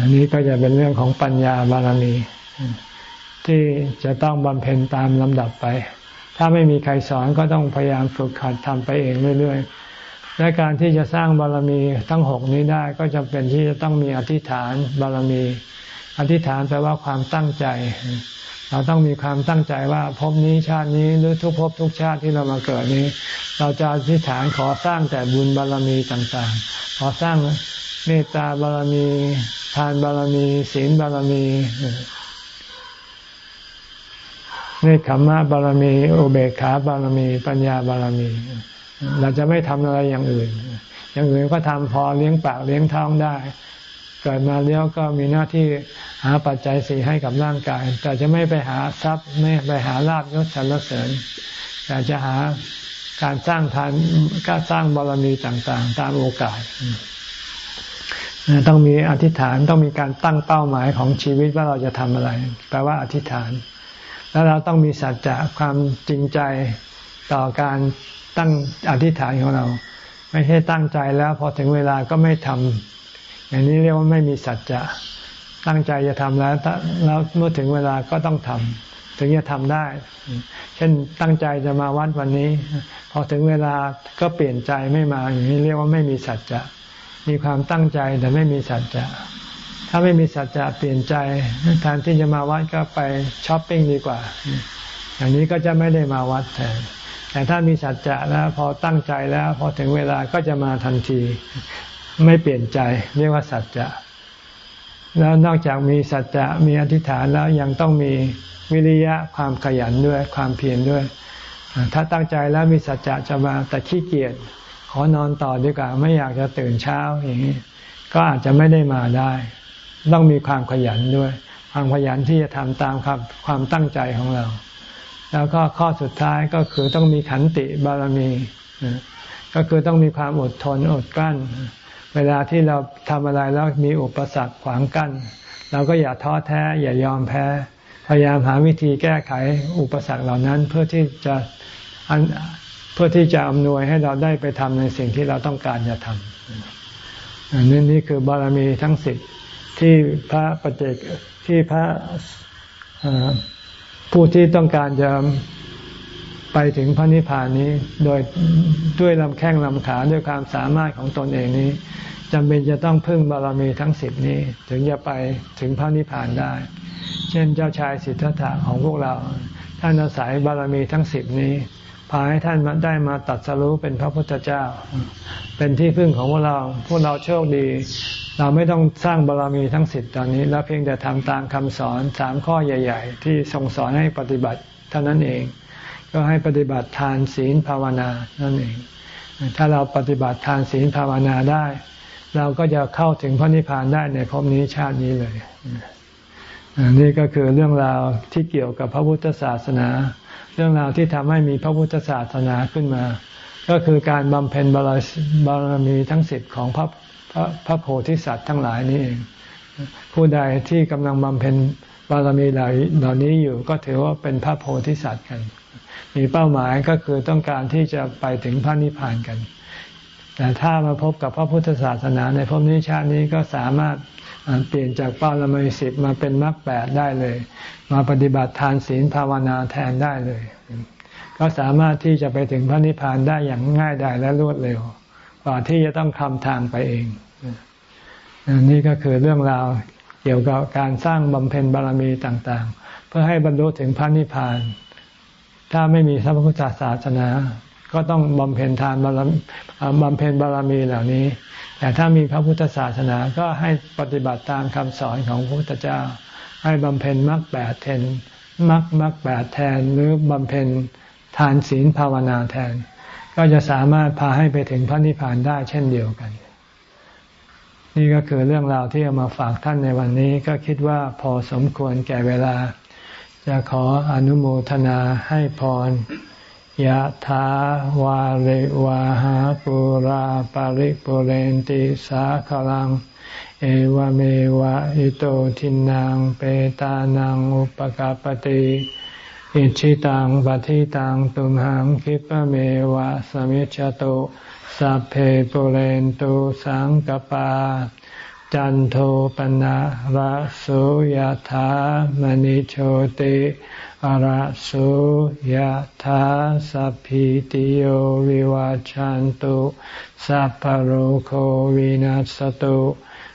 อันนี้ก็จะเป็นเรื่องของปัญญาบารมีที่จะต้องบำเพ็ญตามลำดับไป ถ้าไม่มีใครสอนก็ต้องพยายามฝึกขัดทำไปเองเรื่อยๆ และการที่จะสร้างบารมีทั้งหกนี้ได้ก็จำเป็นที่จะต้องมีอธิษฐานบารมี อธิษฐานแปลว่าความตั้งใจ เราต้องมีความตั้งใจว่าภพนี้ชาตินี้หรือทุกภพทุกชาติที่เรามาเกิดนี้ เราจะอธิษฐานขอสร้างแต่บุญบารมีต่างๆ ขอสร้างเมตตาบารมี ทานบารมีศีลบารมีเนคขมะบารมีอุเบกขาบารมี ปัญญาบารมี เราจะไม่ทำอะไรอย่างอื่น อย่างอื่นก็ทำพอเลี้ยงปากเลี้ยงท้องได้ เกิดมาแล้วก็มีหน้าที่หาปัจจัยสี่ให้กับร่างกาย แต่จะไม่ไปหาทรัพย์ไม่ไปหาลาบยศสรรเสริญแต่จะหาการสร้างทานก็สร้างบารมีต่างๆ ตามโอกาสต้องมีอธิษฐานต้องมีการตั้งเป้าหมายของชีวิตว่าเราจะทำอะไร แปลว่าอธิษฐาน แล้วเราต้องมีสัจจะความจริงใจต่อการ ตั้งอธิษฐานของเรา ไม่ใช่ตั้งใจแล้วพอถึงเวลาก็ไม่ทำอย่างนี้เรียกว่าไม่มีสัจจะตั้งใจจะทำแล้วแล้วเมื่อถึงเวลาก็ต้องทำถึงจะทำได้ เช่นตั้งใจจะมาวัดวันนี้ พอถึงเวลาก็เปลี่ยนใจไม่มาอย่างนี้เรียกว่าไม่มีสัจจะมีความตั้งใจแต่ไม่มีสัจจะถ้าไม่มีสัจจะเปลี่ยนใจแทนที่จะมาวัดก็ไปช้อปปิ้งดีกว่า อย่างนี้ก็จะไม่ได้มาวัดแทน แต่ถ้ามีสัจจะแล้วพอตั้งใจแล้ว พอถึงเวลาก็จะมาทันที ไม่เปลี่ยนใจ เรียกว่าสัจจะแล้วนอกจากมีสัจจะมีอธิษฐานแล้วยังต้องมีวิริยะความขยันด้วยความเพียรด้วย ถ้าตั้งใจแล้วมีสัจจะจะมาแต่ขี้เกียจขอนอนต่อดีกว่าไม่อยากจะตื่นเช้าอย่างนี้ก็อาจจะไม่ได้มาได้ ต้องมีความขยันด้วย ความขยันที่จะทำตามความความตั้งใจของเรา แล้วก็ข้อสุดท้ายก็คือต้องมีขันติบารมี ก็คือต้องมีความอดทนอดกลั้น เวลาที่เราทำอะไรแล้วมีอุปสรรคขวางกั้น เราก็อย่าท้อแท้ อย่ายอมแพ้ พยายามหาวิธีแก้ไขอุปสรรคเหล่านั้นเพื่อที่จะเพื่อที่จะอำนวยให้เราได้ไปทำในสิ่งที่เราต้องการจะทำอันนี้นี่คือบารมีทั้งสิบที่พระปฏิเจกที่พระ ผู้ที่ต้องการจะไปถึงพระนิพพานนี้ โดยด้วยลำแข้งลำขาด้วยความสามารถของตนเองนี้จำเป็นจะต้องพึ่งบารมีทั้งสิบนี้ ถึงจะไปถึงพระนิพพานได้ เช่นเจ้าชายสิทธัตถะของพวกเรา ท่านอาศัยบารมีทั้งสิบนี้พาให้ท่านมาได้มาตัดสรู้เป็นพระพุทธเจ้า เป็นที่พึ่งของพวกเรา พวกเราโชคดี เราไม่ต้องสร้างบารรมีทั้งสิบตอนนี้ แล้วเพียงแต่ทำตามคำสอนสามข้อใหญ่ ๆ ที่ทรงสอนให้ปฏิบัติเท่านั้นเอง ก็ให้ปฏิบัติทานศีลภาวนานั่นเอง ถ้าเราปฏิบัติทานศีลภาวนาได้ เราก็จะเข้าถึงพระนิพพานได้ในภพนี้ชาตินี้เลยนี่ก็คือเรื่องราวที่เกี่ยวกับพระพุทธศาสนา เรื่องราวที่ทำให้มีพระพุทธศาสนาขึ้นมา ก็คือการบำเพ็ญบารมีทั้งสิบของพระ พระพระโพธิสัตว์ทั้งหลายนี่เอง ผู้ใดที่กำลังบำเพ็ญบารมีเหล่านี้อยู่ก็ถือว่าเป็นพระโพธิสัตว์กัน มีเป้าหมายก็คือต้องการที่จะไปถึงพระนิพพานกัน แต่ถ้ามาพบกับพระพุทธศาสนาในภพนี้ชาตินี้ก็สามารถเปลี่ยนจากเป้าละมีสิบมาเป็นมรรคแปดได้เลย มาปฏิบัติทานศีลภาวนาแทนได้เลย ก็สามารถที่จะไปถึงพระนิพพานได้อย่างง่ายดายและรวดเร็ว กว่าที่จะต้องคำทางไปเองนี่ก็คือเรื่องราวเกี่ยวกับการสร้างบำเพ็ญบารมีต่างๆ เพื่อให้บรรลุถึงพระนิพพาน ถ้าไม่มีพระพุทธศาสนา ก็ต้องบำเพ็ญทานบารมีบำเพ็ญบารมีเหล่านี้ แต่ถ้ามีพระพุทธศาสนาก็ให้ปฏิบัติตามคำสอนของพระพุทธเจ้า ให้บำเพ็ญมรรคแปดแทนมรรคมรรคแปดแทนหรือบำเพ็ญทานศีลภาวนาแทน ก็จะสามารถพาให้ไปถึงพระนิพพานได้เช่นเดียวกัน นี่ก็คือเรื่องราวที่เอามาฝากท่านในวันนี้ก็คิดว่าพอสมควรแก่เวลา จะขออนุโมทนาให้พรยะถาวาเรวาหาปุราปาริปุเรนติสาขลัง เอวเมวะอิโตทินังเปตานังอุปกาปติ อิชิตังปฏิตังตุมหังคิปเมวะสมิจจโตสัพเพปุเรนตุสังกปา จันโทปนะระโสยธามณิโชติระโสยธาสัพพิติโยวิวาจันตุสัพพโรโควินัสตุ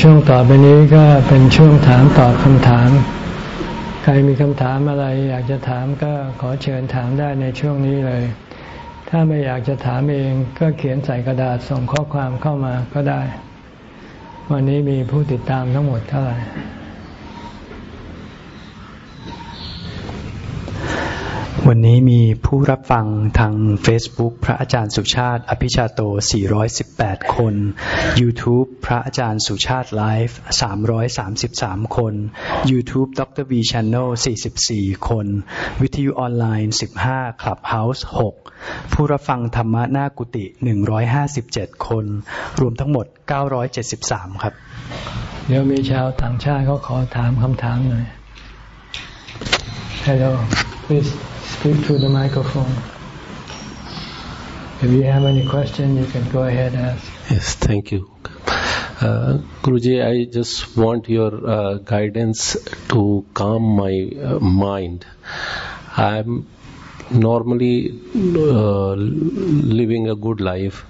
ช่วงต่อไปนี้ก็เป็นช่วงถามตอบคำถาม ใครมีคำถามอะไรอยากจะถามก็ขอเชิญถามได้ในช่วงนี้เลย ถ้าไม่อยากจะถามเองก็เขียนใส่กระดาษส่งข้อความเข้ามาก็ได้ วันนี้มีผู้ติดตามทั้งหมดเท่าไหร่ วันนี้มีผู้รับฟังทาง Facebook พระอาจารย์สุชาติ อภิชาโต 418 คน YouTube พระอาจารย์สุชาติไลฟ์333 คน YouTube ดร V Channel 44 คน วิทยุออนไลน์ 15 Clubhouse 6 ผู้รับฟังธรรมะหน้ากุฏิ157 คน รวมทั้งหมด 973 ครับ เดี๋ยวมีชาวต่างชาติเขาขอถามคำถามหน่อย Hello please speak to the microphone. If you have any question, you can go ahead and ask. Yes, thank you. Uh, Guruji, I just want your uh, guidance to calm my uh, mind. I'm normally uh, living a good life,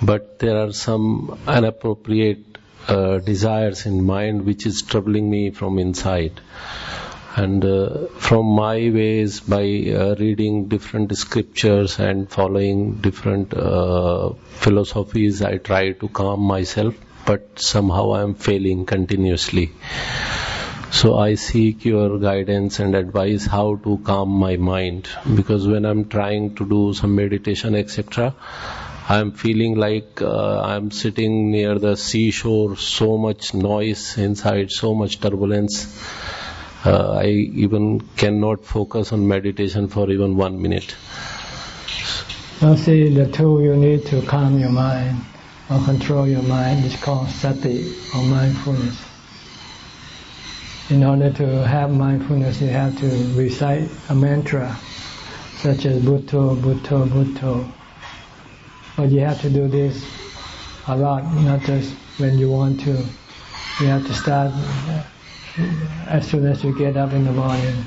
but there are some inappropriate uh, desires in mind which is troubling me from inside and uh, from my ways by uh, reading different scriptures and following different uh, philosophies i try to calm myself but somehow i am failing continuously. So i seek your guidance and advice how to calm my mind. Because when i'm trying to do some meditation etc I'm feeling like uh, I'm sitting near the seashore, so much noise inside, so much turbulence uh, I even cannot focus on meditation for even one minute. Now see, the tool you need to calm your mind or control your mind is called sati or mindfulness. In order to have mindfulness, you have to recite a mantra such as Bhutto, Bhutto, Bhutto. But you have to do this a lot, not just when you want to. You have to start as soon as you get up in the morning,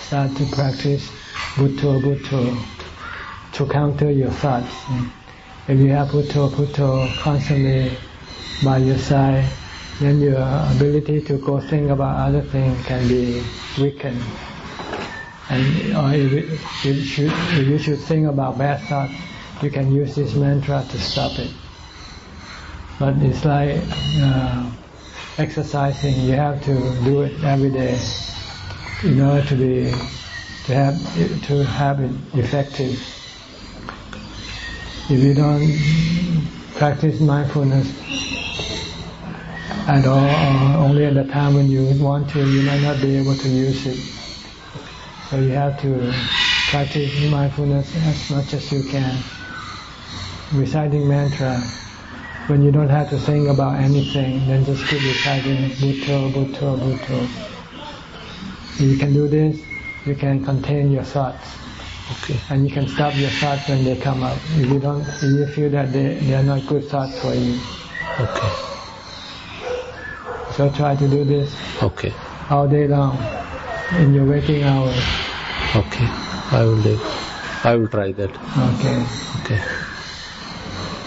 start to practice Bhutto Bhutto to counter your thoughts. If you have Bhutto Bhutto constantly by your side, then your ability to go think about other things can be weakened. And or if you should, if you should think about bad thoughts, you can use this mantra to stop it. But it's like uh, exercising, you have to do it every day in order to be to have to have it effective. If you don't practice mindfulness at all, or only at the time when you want to, you might not be able to use it. So you have to practice mindfulness as much as you can. Reciting mantra. When you don't have to think about anything, then just keep reciting Bhutto, Bhutto, Bhutto. You can do this, you can contain your thoughts. Okay. And you can stop your thoughts when they come up. If you don't, if you feel that they, they are not good thoughts for you. Okay. So try to do this Okay. all day long in your waking hours. Okay. I will do. I will try that. Okay. Okay.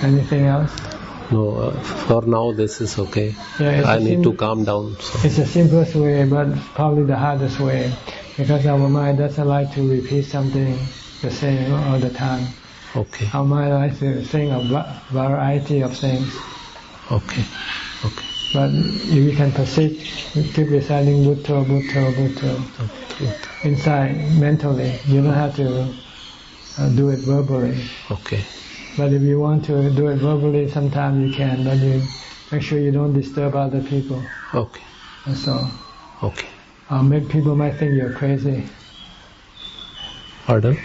Anything else? No, uh, for now this is okay. Yeah, I need to calm down. So. It's the simplest way, but probably the hardest way, because our mind doesn't like to repeat something the same all the time. Okay. Our mind likes to think of variety of things. Okay. Okay. But if you can persist, keep reciting Bhutto, Bhutto, Bhutto Okay. inside mentally. You don't have to uh, do it verbally. Okay. But if you want to do it verbally, sometimes you can. But you make sure you don't disturb other people. Okay. That's all. Okay. Uh, make people might think you're crazy. Pardon?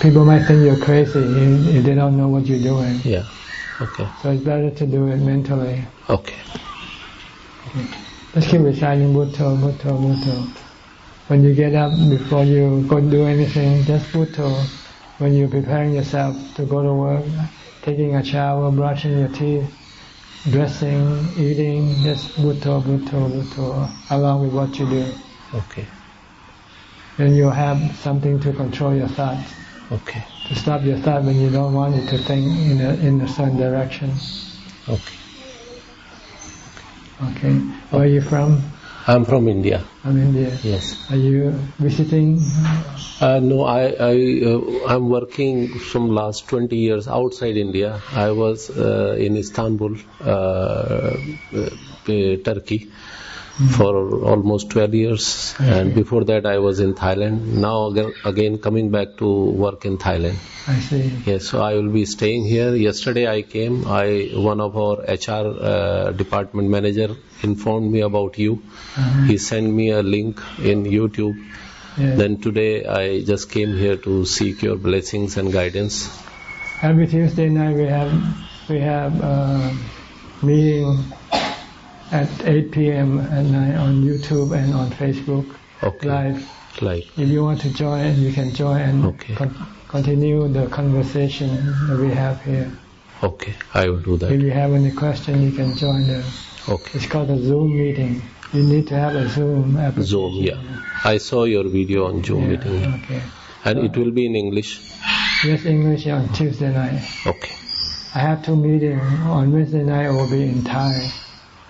People might think you're crazy if, if they don't know what you're doing. Yeah. Okay. So it's better to do it mentally. Okay. okay. Just keep reciting Bhutto, Bhutto, Bhutto. When you get up, before you go do anything, just Bhutto. When you're preparing yourself to go to work, taking a shower, brushing your teeth, dressing, eating, just Bhutto, Bhutto, Bhutto, along with what you do. Okay. Then you'll have something to control your thoughts. Okay. To stop your thought when you don't want it to think in a, in a certain direction. Okay. Okay. Where are you from? I'm from India. I'm India. Yes. Are you visiting? Uh, no, I, I, uh, I'm working from last 20 years outside India. I was uh, in Istanbul, uh, uh, Turkey, for almost 12 years, and before that I was in Thailand. Now again, again coming back to work in Thailand. I see. Yes, so I will be staying here. Yesterday I came. I one of our HR uh, department manager informed me about you. Uh-huh. He sent me a link in YouTube. Yes. Then today I just came here to seek your blessings and guidance. Every Tuesday night we have we have uh, meeting at 8 p.m. at night on YouTube and on Facebook Okay. live. Like If you want to join, you can join and Okay. con- continue the conversation that we have here. okay, I will do that. If you have any question, you can join the. Okay. It's called a Zoom meeting. You need to have a Zoom application. Zoom, yeah. I saw your video on Zoom Yeah, meeting, Okay. and it will be in English. Yes, English on Tuesday night. Okay. I have two meetings. On Wednesday night it will be in Thai,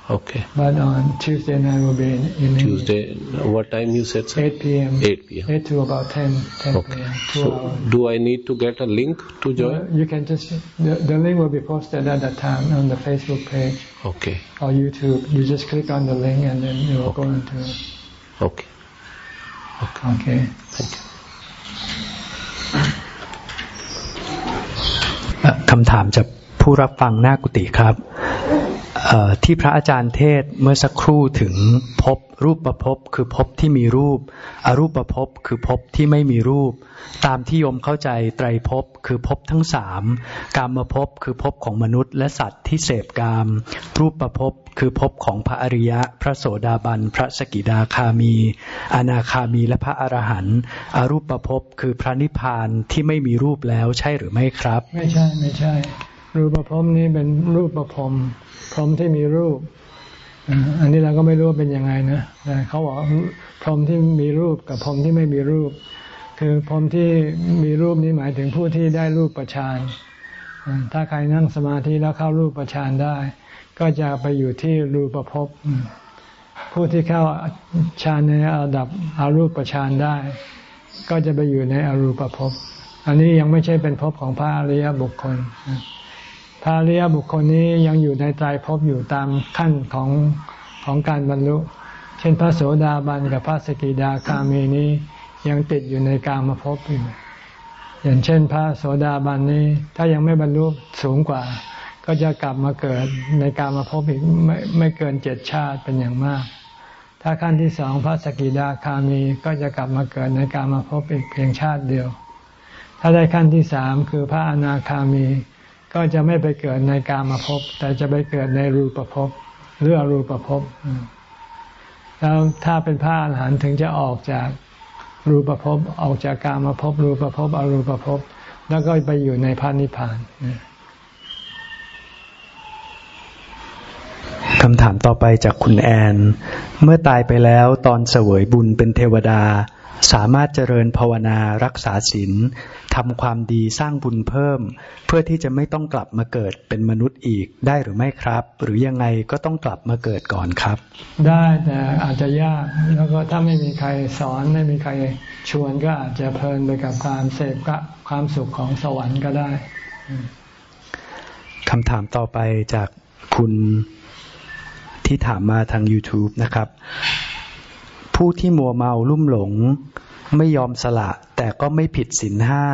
Okay. but on Tuesday night will be in, in English. Tuesday. What time you said? Sir? 8 p.m. 8 p.m. 8 to about 10, 10 Okay. p.m. Two So, hours. do I need to get a link to join? You can just, the, the link will be posted at that time on the Facebook page Okay. or YouTube. You just click on the link and then you will go into, Okay. okay. Thank you. เอ่อคำถามจากผู้รับฟังหน้ากุฏิครับเอ่อ ที่พระอาจารย์เทศเมื่อสักครู่ถึงภพรูปประภพคือภพที่มีรูป อรูปประภพคือภพที่ไม่มีรูป ตามที่โยมเข้าใจไตรภพคือภพทั้งสามกามภพคือภพของมนุษย์ และสัตว์ที่เสพกาม รูปประภพคือภพของพระอริยะ พระโสดาบัน พระสกิดาคามี อนาคามีและพระอรหันต์อรูปประภพคือพระนิพพานที่ไม่มีรูปแล้วใช่หรือไม่ครับ ไม่ใช่ไม่ใช่ รูปภพรมนี้เป็นรูปประพรมพรมที่มีรูป อันนี้เราก็ไม่รู้ว่าเป็นยังไงนะแต่เขาบอกพรมที่มีรูปกับพรมที่ไม่มีรูป คือพรมที่มีรูปนี้หมายถึงผู้ที่ได้รูปประชานถ้าใครนั่งสมาธิแล้วเข้ารูปประชานได้ ก็จะไปอยู่ที่รูปภพอืมผู้ที่เข้าฌานในระดับอารูปฌานได้ ก็จะไปอยู่ในอรูปภพอันนี้ยังไม่ใช่เป็นภพของพระอริยบุคคล พระอริยบุคคลนี้ยังอยู่ในไตรภพอยู่ตามขั้นของของการบรรลุ เช่นพระโสดาบันกับพระสกิดาคามีนี้ยังติดอยู่ในกามภพอยู่อย่างเช่น พระโสดาบันนี้ถ้ายังไม่บรรลุสูงกว่า ก็จะกลับมาเกิดในกามภพอีกไม่ไม่เกินเจ็ดชาติเป็นอย่างมาก ถ้าขั้นที่สองพระสกิดาคามีก็จะกลับมาเกิดในกามภพอีกเพียงชาติเดียว ถ้าได้ขั้นที่สามคือพระอนาคามี ก็จะไม่ไปเกิดในกามภพแต่จะไปเกิดในรูปภพหรืออรูปภพแล้วถ้าเป็นพระอรหันต์ถึงจะออกจากรูปภพออกจากกามาภพรูปภพอรูปภพแล้วก็ไปอยู่ในพระนิพพานคำถามต่อไปจากคุณแอน เมื่อตายไปแล้วตอนเสวยบุญเป็นเทวดา สามารถเจริญภาวนารักษาศีลทำความดีสร้างบุญเพิ่ม เพื่อที่จะไม่ต้องกลับมาเกิดเป็นมนุษย์อีกได้หรือไม่ครับ หรือยังไงก็ต้องกลับมาเกิดก่อนครับ ได้แต่อาจจะยากแล้วก็ถ้าไม่มีใครสอนไม่มีใครชวนก็อาจจะเพลินไปกับความเสพกับความสุขของสวรรค์ก็ได้คำถามต่อไปจากคุณที่ถามมาทาง YouTube นะครับ ผู้ที่มัวเมาลุ่มหลง ไม่ยอมสละ แต่ก็ไม่ผิดศีลห้า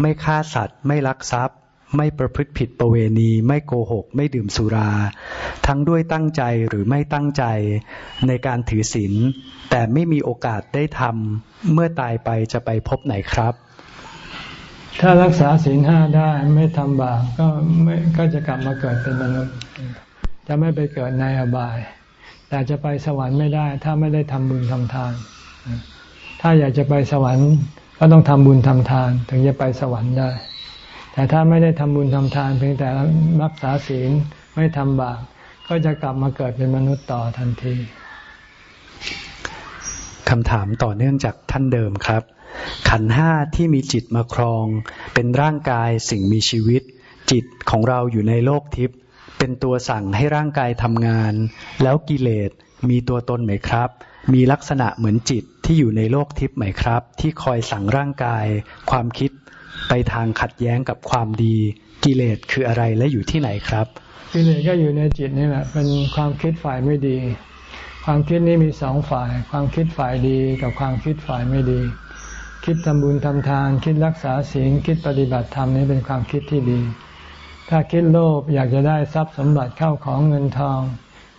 ไม่ฆ่าสัตว์ ไม่ลักทรัพย์ ไม่ประพฤติผิดประเวณี ไม่โกหก ไม่ดื่มสุรา ทั้งด้วยตั้งใจหรือไม่ตั้งใจในการถือศีลแต่ไม่มีโอกาสได้ทำเมื่อตายไปจะไปพบไหนครับ ถ้ารักษาศีลห้าได้ไม่ทำบาปก็ไม่ก็จะกลับมาเกิดเป็นมนุษย์ จะไม่ไปเกิดในอบาย แต่จะไปสวรรค์ไม่ได้ ถ้าไม่ได้ทำบุญทำทาน ถ้าอยากจะไปสวรรค์ก็ต้องทำบุญทำทาน ถึงจะไปสวรรค์ได้ แต่ถ้าไม่ได้ทำบุญทำทาน เพียงแต่รักษาศีลไม่ทำบาปก็จะกลับมาเกิดเป็นมนุษย์ต่อทันทีคำถามต่อเนื่องจากท่านเดิมครับ ขันห้าที่มีจิตมาครอง เป็นร่างกายสิ่งมีชีวิต จิตของเราอยู่ในโลกทิพย์ เป็นตัวสั่งให้ร่างกายทำงาน แล้วกิเลสมีตัวตนไหมครับ มีลักษณะเหมือนจิตที่อยู่ในโลกทิพย์ไหมครับ ที่คอยสั่งร่างกาย ความคิดไปทางขัดแย้งกับความดี กิเลสคืออะไรและอยู่ที่ไหนครับ กิเลสก็อยู่ในจิตนี่แหละเป็นความคิดฝ่ายไม่ดี ความคิดนี้มีสองฝ่าย ความคิดฝ่ายดีกับความคิดฝ่ายไม่ดี คิดทำบุญทำทาน คิดรักษาศีลคิดปฏิบัติธรรมนี้เป็นความคิดที่ดี ถ้าคิดโลภอยากจะได้ทรัพย์สมบัติเข้าของเงินทอง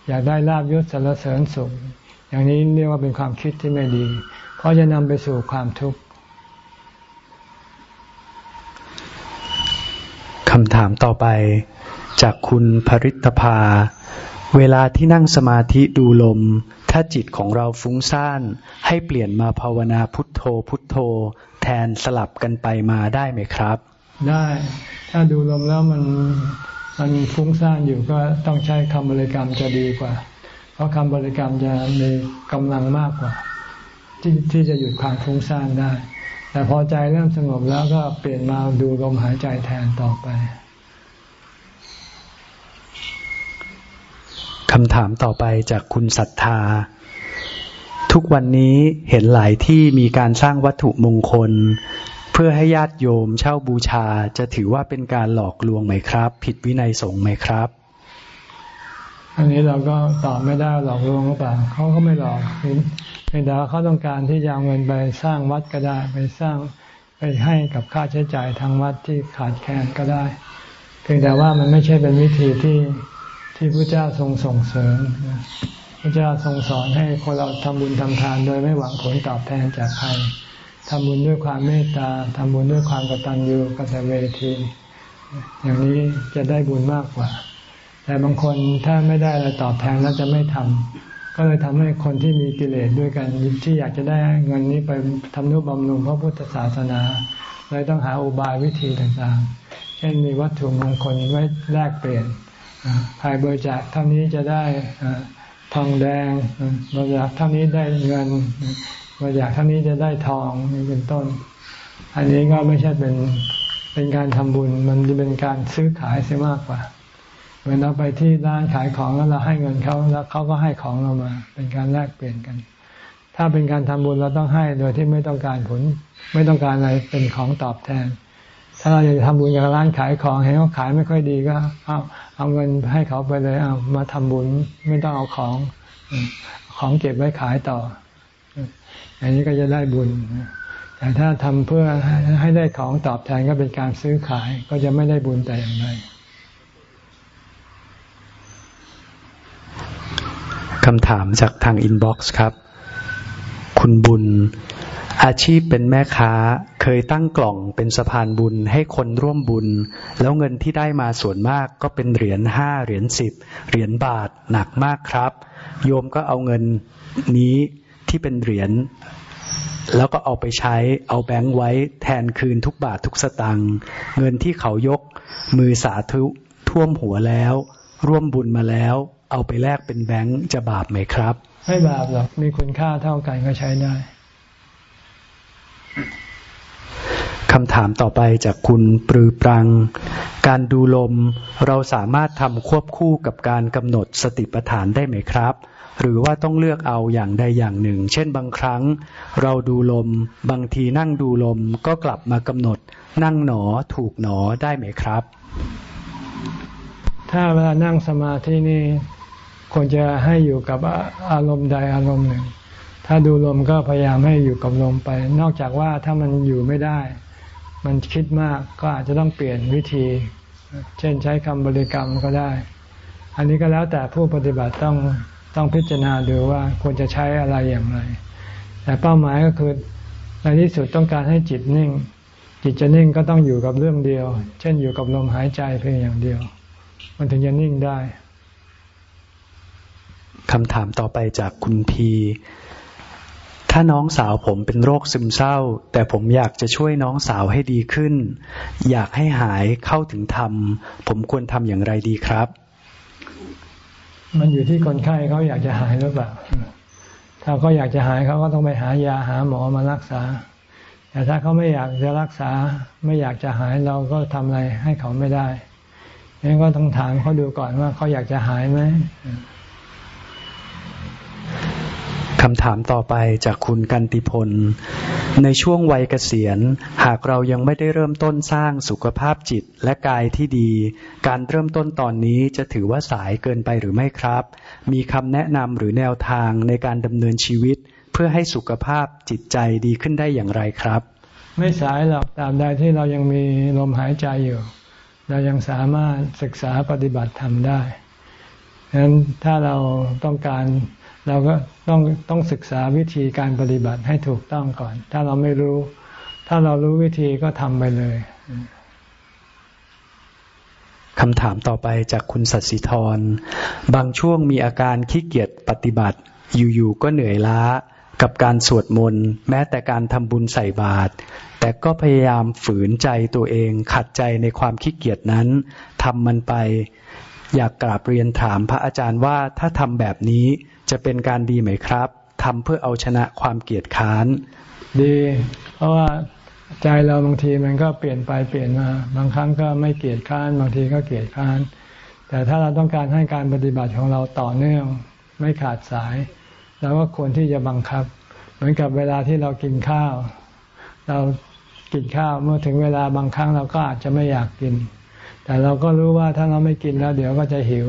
อยากได้ลาบยศสรรเสริญสุข อย่างนี้เรียกว่าเป็นความคิดที่ไม่ดี เพราะจะนำไปสู่ความทุกข์คำถามต่อไปจากคุณภริตภา เวลาที่นั่งสมาธิดูลม ถ้าจิตของเราฟุ้งซ่าน ให้เปลี่ยนมาภาวนาพุทโธพุทโธ แทนสลับกันไปมาได้ไหมครับ ได้ ถ้าดูลมแล้วมันมันฟุ้งซ่านอยู่ก็ต้องใช้คำบริกรรมจะดีกว่า เพราะคำบริกรรมจะมีกำลังมากกว่า ที่ที่จะหยุดความฟุ้งซ่านได้ แต่พอใจเริ่มสงบแล้วก็เปลี่ยนมาดูลมหายใจแทนต่อไปคำถามต่อไปจากคุณศรัทธา ทุกวันนี้เห็นหลายที่มีการสร้างวัตถุมงคล เพื่อให้ญาติโยมเช่าบูชาจะถือว่าเป็นการหลอกลวงไหมครับ ผิดวินัยสงฆ์ไหมครับ อันนี้เราก็ตอบไม่ได้หลอกลวงหรือเปล่าเขาก็ไม่หลอกเพียงแต่เขาต้องการที่จะเอาเงินไปสร้างวัดก็ได้ไปสร้างไปให้กับค่าใช้จ่ายทางวัดที่ขาดแคลนก็ได้ เพียงแต่ว่ามันไม่ใช่เป็นวิธีที่ที่พระเจ้าทรงส่งเสริมพระเจ้าทรงสอนให้คนเราทำบุญทำทานโดยไม่หวังผลตอบแทนจากใคร ทำบุญด้วยความเมตตาทำบุญด้วยความกตัญญูกตเวทีอย่างนี้จะได้บุญมากกว่า แต่บางคนถ้าไม่ได้อะไรตอบแทนแล้วจะไม่ทำก็เลยทำให้คนที่มีกิเลสด้วยกันที่อยากจะได้เงินนี้ไปทำนุบำรุงพระพุทธศาสนาเลยต้องหาอุบายวิธีต่างๆ เช่นมีวัตถุมงคลไว้แลกเปลี่ยนภายบริจาคเท่านี้จะได้ทองแดงบริจาคเท่านี้ได้เงิน ว่าอยากเท่านี้จะได้ทองนี่เป็นต้น อันนี้ก็ไม่ใช่เป็นเป็นการทำบุญ มันจะเป็นการซื้อขายเสียมากกว่าเวลาไปที่ร้านขายของแล้วเราให้เงินเขาแล้วเขาก็ให้ของเรามา เป็นการแลกเปลี่ยนกัน ถ้าเป็นการทำบุญเราต้องให้โดยที่ไม่ต้องการผล ไม่ต้องการอะไรเป็นของตอบแทน ถ้าเราอยากจะทำบุญกับร้านขายของเห็นเขาขายไม่ค่อยดีก็เอาเอาเงินให้เขาไปเลยเอามาทำบุญไม่ต้องเอาของของเก็บไว้ขายต่อ อันนี้ก็จะได้บุญ แต่ถ้าทำเพื่อให้ได้ของตอบแทนก็เป็นการซื้อขาย ก็จะไม่ได้บุญแต่อย่างใดคำถามจากทาง inbox ครับ คุณบุญ อาชีพเป็นแม่ค้าเคยตั้งกล่องเป็นสะพานบุญให้คนร่วมบุญ แล้วเงินที่ได้มาส่วนมากก็เป็นเหรียญห้าเหรียญสิบเหรียญบาทหนักมากครับ โยมก็เอาเงินนี้ ที่เป็นเหรียญแล้วก็เอาไปใช้เอาแบงค์ไว้แทนคืนทุกบาททุกสตังค์เงินที่เขายกมือสาธุท่วมหัวแล้ว ร่วมบุญมาแล้ว เอาไปแลกเป็นแบงค์จะบาปไหมครับ ไม่บาปหรอกมีคุณค่าเท่ากันก็ใช้ได้คำถามต่อไปจากคุณปรือปรัง การดูลมเราสามารถทำควบคู่กับการกำหนดสติปัฏฐานได้ไหมครับ หรือว่าต้องเลือกเอาอย่างใดอย่างหนึ่ง เช่นบางครั้ง เราดูลม บางทีนั่งดูลมก็กลับมากำหนด นั่งหนอถูกหนอได้ไหมครับ ถ้าเวลานั่งสมาธินี่ควรจะให้อยู่กับอารมณ์ใดอารมณ์หนึ่ง ถ้าดูลมก็พยายามให้อยู่กับลมไป นอกจากว่าถ้ามันอยู่ไม่ได้ มันคิดมากก็อาจจะต้องเปลี่ยนวิธี เช่นใช้คำบริกรรมก็ได้ อันนี้ก็แล้วแต่ผู้ปฏิบัติต้องต้องพิจารณาดูว่าควรจะใช้อะไรอย่างไร แต่เป้าหมายก็คือในที่สุดต้องการให้จิตนิ่ง จิตจะนิ่งก็ต้องอยู่กับเรื่องเดียว เช่นอยู่กับลมหายใจเพียงอย่างเดียว มันถึงจะนิ่งได้คำถามต่อไปจากคุณพี ถ้าน้องสาวผมเป็นโรคซึมเศร้า แต่ผมอยากจะช่วยน้องสาวให้ดีขึ้น อยากให้หายเข้าถึงธรรม ผมควรทำอย่างไรดีครับ มันอยู่ที่คนไข้เขาอยากจะหายหรือเปล่า ถ้าเขาอยากจะหายเขาก็ต้องไปหายาหาหมอมารักษา แต่ถ้าเขาไม่อยากจะรักษา ไม่อยากจะหายเราก็ทำอะไรให้เขาไม่ได้งั้นก็ต้องถามเขาดูก่อนว่าเขาอยากจะหายไหม คำถามต่อไปจากคุณกันติพล ในช่วงวัยเกษียณ หากเรายังไม่ได้เริ่มต้นสร้างสุขภาพจิตและกายที่ดี การเริ่มต้นตอนนี้จะถือว่าสายเกินไปหรือไม่ครับ มีคำแนะนำหรือแนวทางในการดำเนินชีวิต เพื่อให้สุขภาพจิตใจดีขึ้นได้อย่างไรครับ ไม่สายหรอกตามใดที่เรายังมีลมหายใจอยู่ เรายังสามารถศึกษาปฏิบัติธรรมได้ฉะนั้นถ้าเราต้องการ เราก็ต้องต้องศึกษาวิธีการปฏิบัติให้ถูกต้องก่อน ถ้าเราไม่รู้ ถ้าเรารู้วิธีก็ทำไปเลยคำถามต่อไปจากคุณสัสิธร บางช่วงมีอาการขี้เกียจปฏิบัติ อยู่ๆก็เหนื่อยล้ากับการสวดมนต์แม้แต่การทำบุญใส่บาตรแต่ก็พยายามฝืนใจตัวเองขัดใจในความขี้เกียจนั้นทำมันไป อยากกราบเรียนถามพระอาจารย์ว่าถ้าทำแบบนี้จะเป็นการดีไหมครับทำเพื่อเอาชนะความเกียดค้าน ดี เพราะว่าใจเราบางทีมันก็เปลี่ยนไปเปลี่ยนมา บางครั้งก็ไม่เกียดค้านบางทีก็เกียดค้าน แต่ถ้าเราต้องการให้การปฏิบัติของเราต่อเนื่องไม่ขาดสายเราก็ควรที่จะบังคับ เหมือนกับเวลาที่เรากินข้าว เรากินข้าวเมื่อถึงเวลาบางครั้งเราก็อาจจะไม่อยากกิน แต่เราก็รู้ว่าถ้าเราไม่กินแล้ว เดี๋ยวก็จะหิว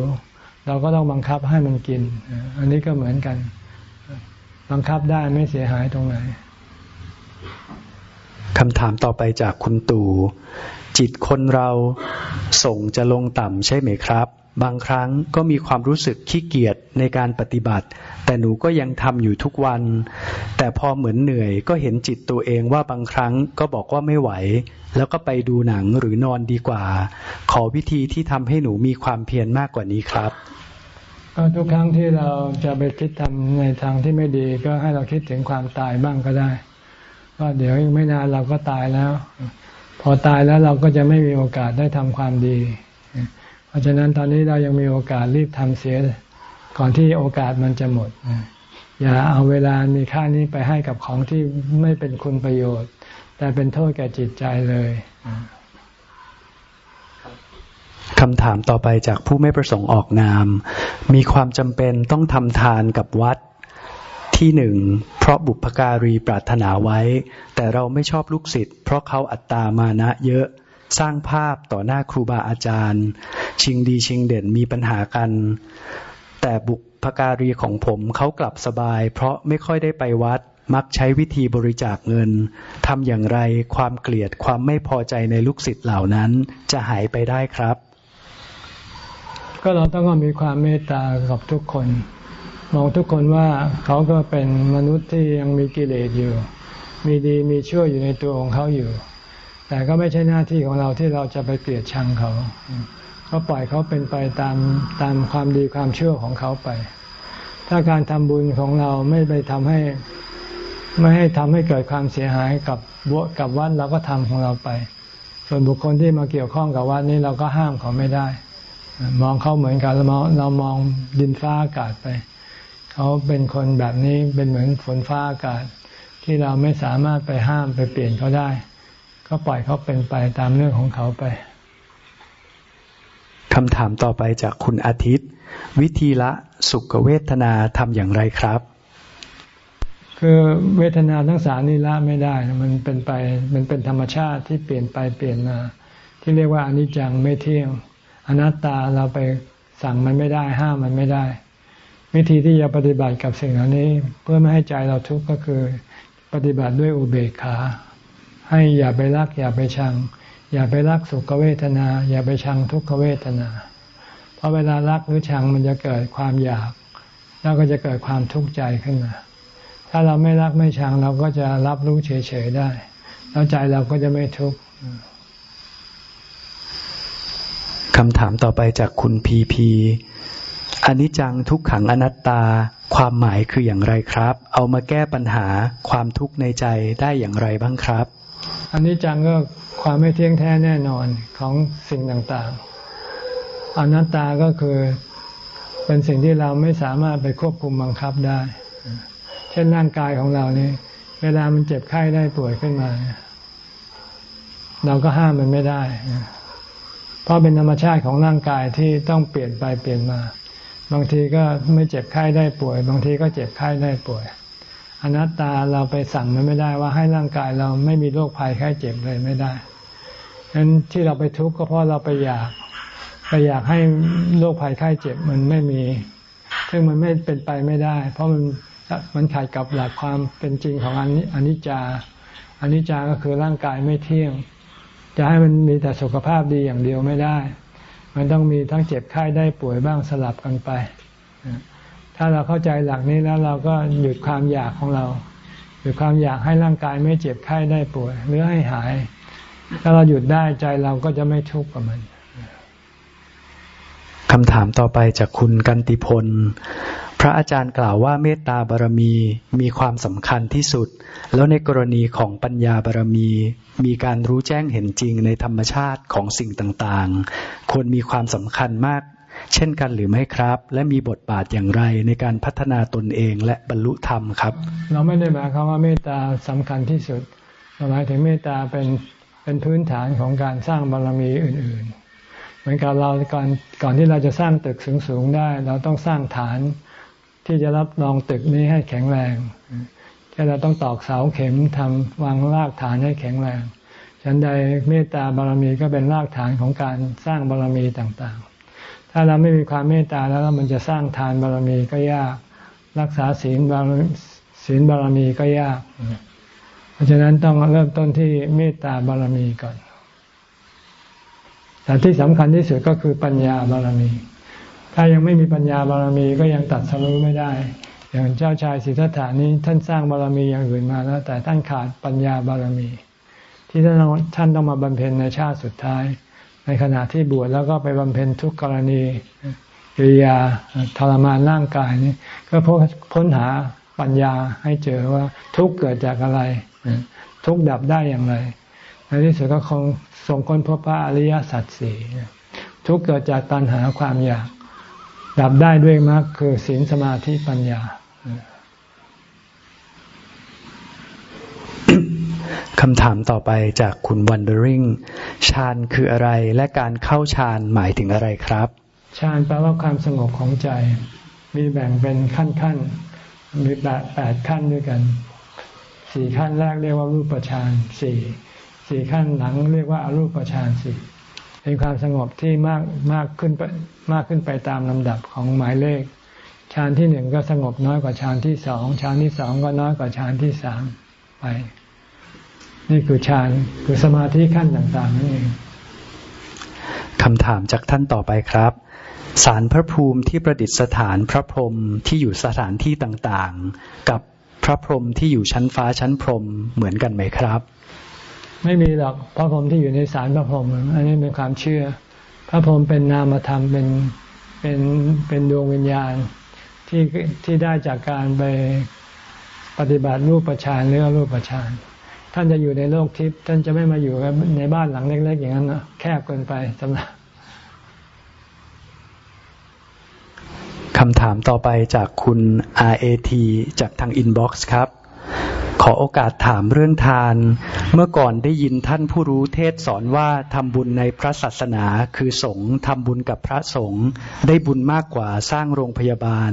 เราก็ต้องบังคับให้มันกิน อันนี้ก็เหมือนกัน บังคับได้ไม่เสียหายตรงไหนคำถามต่อไปจากคุณตู่จิตคนเราส่งจะลงต่ำใช่ไหมครับ บางครั้งก็มีความรู้สึกขี้เกียจในการปฏิบัติ แต่หนูก็ยังทำอยู่ทุกวัน แต่พอเหมือนเหนื่อยก็เห็นจิตตัวเองว่าบางครั้งก็บอกว่าไม่ไหว แล้วก็ไปดูหนังหรือนอนดีกว่า ขอวิธีที่ทำให้หนูมีความเพียรมากกว่านี้ครับก็ทุกครั้งที่เราจะไปคิดทำในทางที่ไม่ดี ก็ให้เราคิดถึงความตายบ้างก็ได้ว่าเดี๋ยวไม่นานเราก็ตายแล้ว พอตายแล้วเราก็จะไม่มีโอกาสได้ทำความดี ราะฉะนั้นตอนนี้เรายังมีโอกาสรีบทำเสีย ก่อนที่โอกาสมันจะหมด อย่าเอาเวลามีค่านี้ไปให้กับของที่ไม่เป็นคุณประโยชน์ แต่เป็นโทษแก่จิตใจเลยคำถามต่อไปจากผู้ไม่ประสงค์ออกนาม มีความจำเป็นต้องทำทานกับวัดที่หนึ่งเพราะบุพการีปรารถนาไว้ แต่เราไม่ชอบลูกศิษย์เพราะเขาอัตตามานะเยอะสร้างภาพต่อหน้าครูบาอาจารย์ ชิงดีชิงเด่นมีปัญหากัน แต่บุพการีของผมเขากลับสบาย เพราะไม่ค่อยได้ไปวัดมักใช้วิธีบริจาคเงินทำอย่างไรความเกลียดความไม่พอใจในลูกศิษย์เหล่านั้นจะหายไปได้ครับ ก็เราต้องมีความเมตตากับทุกคนมองทุกคนว่าเขาก็เป็นมนุษย์ที่ยังมีกิเลสอยู่ มีดีมีชั่วอยู่ในตัวของเขาอยู่ แต่ก็ไม่ใช่หน้าที่ของเราที่เราจะไปเกลียดชังเขา ก็ปล่อยเขาเป็นไปตามตามความดีความเชื่อของเขาไป ถ้าการทำบุญของเราไม่ไปทำให้ไม่ให้ทำให้เกิดความเสียหายกับวักับวัดเราก็ทำของเราไป ส่วนบุคคลที่มาเกี่ยวข้องกับวัดนี้เราก็ห้ามเขาไม่ได้ มองเขาเหมือนกันเรามองเรามองดินฟ้าอากาศไป เขาเป็นคนแบบนี้เป็นเหมือนฝนฟ้าอากาศ ที่เราไม่สามารถไปห้ามไปเปลี่ยนเขาได้ ก็ปล่อยเขาเป็นไปตามเรื่องของเขาไป คำถามต่อไปจากคุณอาทิตย์ วิธีละสุขเวทนาทำอย่างไรครับ คือเวทนาทั้งสามนี่ละไม่ได้ มันเป็นไปมันเป็นธรรมชาติที่เปลี่ยนไปเปลี่ยนมา ที่เรียกว่าอนิจจังไม่เที่ยงอนัตตาเราไปสั่งมันไม่ได้ห้ามมันไม่ได้ วิธีที่จะปฏิบัติกับสิ่งเหล่านี้ เพื่อไม่ให้ใจเราทุกข์ก็คือ ปฏิบัติด้วยอุเบกขา ให้อย่าไปรักอย่าไปชัง อย่าไปรักสุขเวทนา อย่าไปชังทุกขเวทนา เพราะเวลารักหรือชังมันจะเกิดความอยาก แล้วก็จะเกิดความทุกข์ใจขึ้นมา ถ้าเราไม่รักไม่ชังเราก็จะรับรู้เฉยๆได้ แล้วใจเราก็จะไม่ทุกข์คำถามต่อไปจากคุณพีพีอนิจจังทุกขังอนัตตา ความหมายคืออย่างไรครับ เอามาแก้ปัญหาความทุกข์ในใจได้อย่างไรบ้างครับ อันนี้จังก็ความไม่เที่ยงแท้แน่นอนของสิ่งต่างๆอนัตตาก็คือเป็นสิ่งที่เราไม่สามารถไปควบคุมบังคับได้ เช่นร่างกายของเรานี่เวลามันเจ็บไข้ได้ป่วยขึ้นมา เราก็ห้ามมันไม่ได้ เพราะเป็นธรรมชาติของร่างกายที่ต้องเปลี่ยนไปเปลี่ยนมา บางทีก็ไม่เจ็บไข้ได้ป่วย บางทีก็เจ็บไข้ได้ป่วย อนัตตาเราไปสั่งมันไม่ได้ว่าให้ร่างกายเราไม่มีโรคภัยแค่เจ็บเลยไม่ได้ฉะนั้นที่เราไปทุกข์ก็เพราะเราไปอยากไปอยากให้โรคภัยไข้เจ็บมันไม่มี ซึ่งมันไม่เป็นไปไม่ได้ เพราะมันมันขัดกับหลักความเป็นจริงของอนิอนิจจาอนิจจาก็คือร่างกายไม่เที่ยง จะให้มันมีแต่สุขภาพดีอย่างเดียวไม่ได้ มันต้องมีทั้งเจ็บไข้ได้ป่วยบ้างสลับกันไป ถ้าเราเข้าใจหลักนี้แล้วเราก็หยุดความอยากของเรา หยุดความอยากให้ร่างกายไม่เจ็บไข้ได้ป่วยหรือให้หาย ถ้าเราหยุดได้ใจเราก็จะไม่ทุกข์กับมันคำถามต่อไปจากคุณกันติพล พระอาจารย์กล่าวว่าเมตตาบารมีมีความสำคัญที่สุด แล้วในกรณีของปัญญาบารมี มีการรู้แจ้งเห็นจริงในธรรมชาติของสิ่งต่างๆ ควรมีความสำคัญมาก เช่นกันหรือไม่ครับ และมีบทบาทอย่างไรในการพัฒนาตนเองและบรรลุธรรมครับ เราไม่ได้หมายความว่าเมตตาสำคัญที่สุดเราหมายถึงเมตตาเป็นเป็นพื้นฐานของการสร้างบารรมีอื่น ๆ เหมือนกับเราก่อนก่อนที่เราจะสร้างตึกสูงๆได้ เราต้องสร้างฐานที่จะรับรองตึกนี้ให้แข็งแรงแค่เราต้องตอกเสาเข็มทำวางรากฐานให้แข็งแรงฉันใดเมตตาบารมีก็เป็นรากฐานของการสร้างบารมีต่างๆ ถ้าเราไม่มีความเมตตาแล้วมันจะสร้างทานบารมีก็ยาก รักษาศีลบารศีลบารมีก็ยาก เพราะฉะนั้นต้องเริ่มต้นที่เมตตาบารมีก่อนแต่ที่สำคัญที่สุดก็คือปัญญาบารมี ถ้ายังไม่มีปัญญาบารมีก็ยังตัดสรุไม่ได้ อย่างเจ้าชายสิทธัตถานี้ท่านสร้างบารมีอย่างอื่นมาแล้ว แต่ท่านขาดปัญญาบารมี ที่ท่านท่านต้องมาบำเพ็ญในชาติสุดท้าย ในขณะที่บวชแล้วก็ไปบำเพ็ญทุกกรณีกิริยาทรมานร่างกายนี่ก็พพ้นหาปัญญาให้เจอว่าทุกเกิดจากอะไร ทุกดับได้อย่างไรในที่สุดก็คงทรงคนพบพระอริยสัจสี่ทุกเกิดจากตัณหาความอยาก ดับได้ด้วยมรรคคือศีลสมาธิปัญญา คำถามต่อไปจากคุณ Wondering ฌานคืออะไรและการเข้าฌานหมายถึงอะไรครับฌานแปลว่าความสงบของใจ มีแบ่งเป็นขั้นขั้นมีแปดแปดขั้นด้วยกันสี่ขั้นแรกเรียกว่ารูปฌานสี่สี่ขั้นหลังเรียกว่าอารูปฌานสี่เป็นความสงบที่มากมากขึ้นไปมากขึ้นไปตามลำดับของหมายเลขฌานที่หนึ่งก็สงบน้อยกว่าฌานที่สองฌานที่สองก็น้อยกว่าฌานที่สามไป นี่คือฌานคือสมาธิขั้นต่างๆนั่นเองคำถามจากท่านต่อไปครับ สารพระภูมิที่ประดิษฐานพระพรหมที่อยู่สถานที่ต่างๆ กับพระพรหมที่อยู่ชั้นฟ้าชั้นพรหมเหมือนกันไหมครับ ไม่มีหรอกพระพรหมที่อยู่ในสารพระพรหมอันนี้เป็นความเชื่อ พระพรหมเป็นนามธรรมเป็นเป็นเป็นดวงวิญญาณที่ที่ได้จากการไปปฏิบัติรูปประชานหรือรูปประชาน ท่านจะอยู่ในโลกทิพย์ท่านจะไม่มาอยู่ในบ้านหลังเล็ก ๆ อย่างนั้นนะแคบเกินไปสำหรับคำถามต่อไปจากคุณ RAT จากทาง inbox ครับ ขอโอกาสถามเรื่องทาน เมื่อก่อนได้ยินท่านผู้รู้เทศน์สอนว่าทำบุญในพระศาสนาคือสงฆ์ทำบุญกับพระสงฆ์ได้บุญมากกว่าสร้างโรงพยาบาล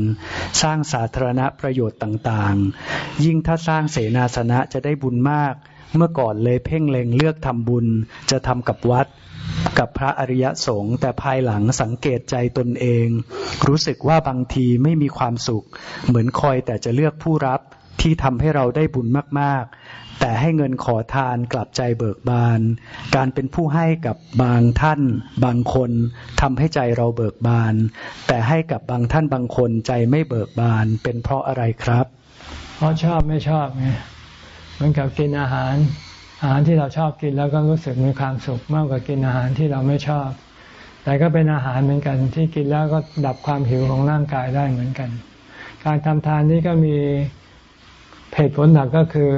สร้างสาธารณประโยชน์ต่างๆ ยิ่งถ้าสร้างเสนาสนะจะได้บุญมาก เมื่อก่อนเลยเพ่งเล็งเลือกทำบุญจะทำกับวัดกับพระอริยสงฆ์แต่ภายหลังสังเกตใจตนเอง รู้สึกว่าบางทีไม่มีความสุข เหมือนคอยแต่จะเลือกผู้รับ ที่ทำให้เราได้บุญมากๆ แต่ให้เงินขอทานกลับใจเบิกบาน การเป็นผู้ให้กับบางท่าน บางคนทำให้ใจเราเบิกบาน แต่ให้กับบางท่านบางคนใจไม่เบิกบาน เป็นเพราะอะไรครับ เพราะชอบไม่ชอบไงเหมือนกับกินอาหาร อาหารที่เราชอบกินแล้วก็รู้สึกมีความสุขมากกว่ากินอาหารที่เราไม่ชอบ แต่ก็เป็นอาหารเหมือนกันที่กินแล้วก็ดับความหิวของร่างกายได้เหมือนกัน การทำทานนี้ก็มี เหตุผลหลักก็คือ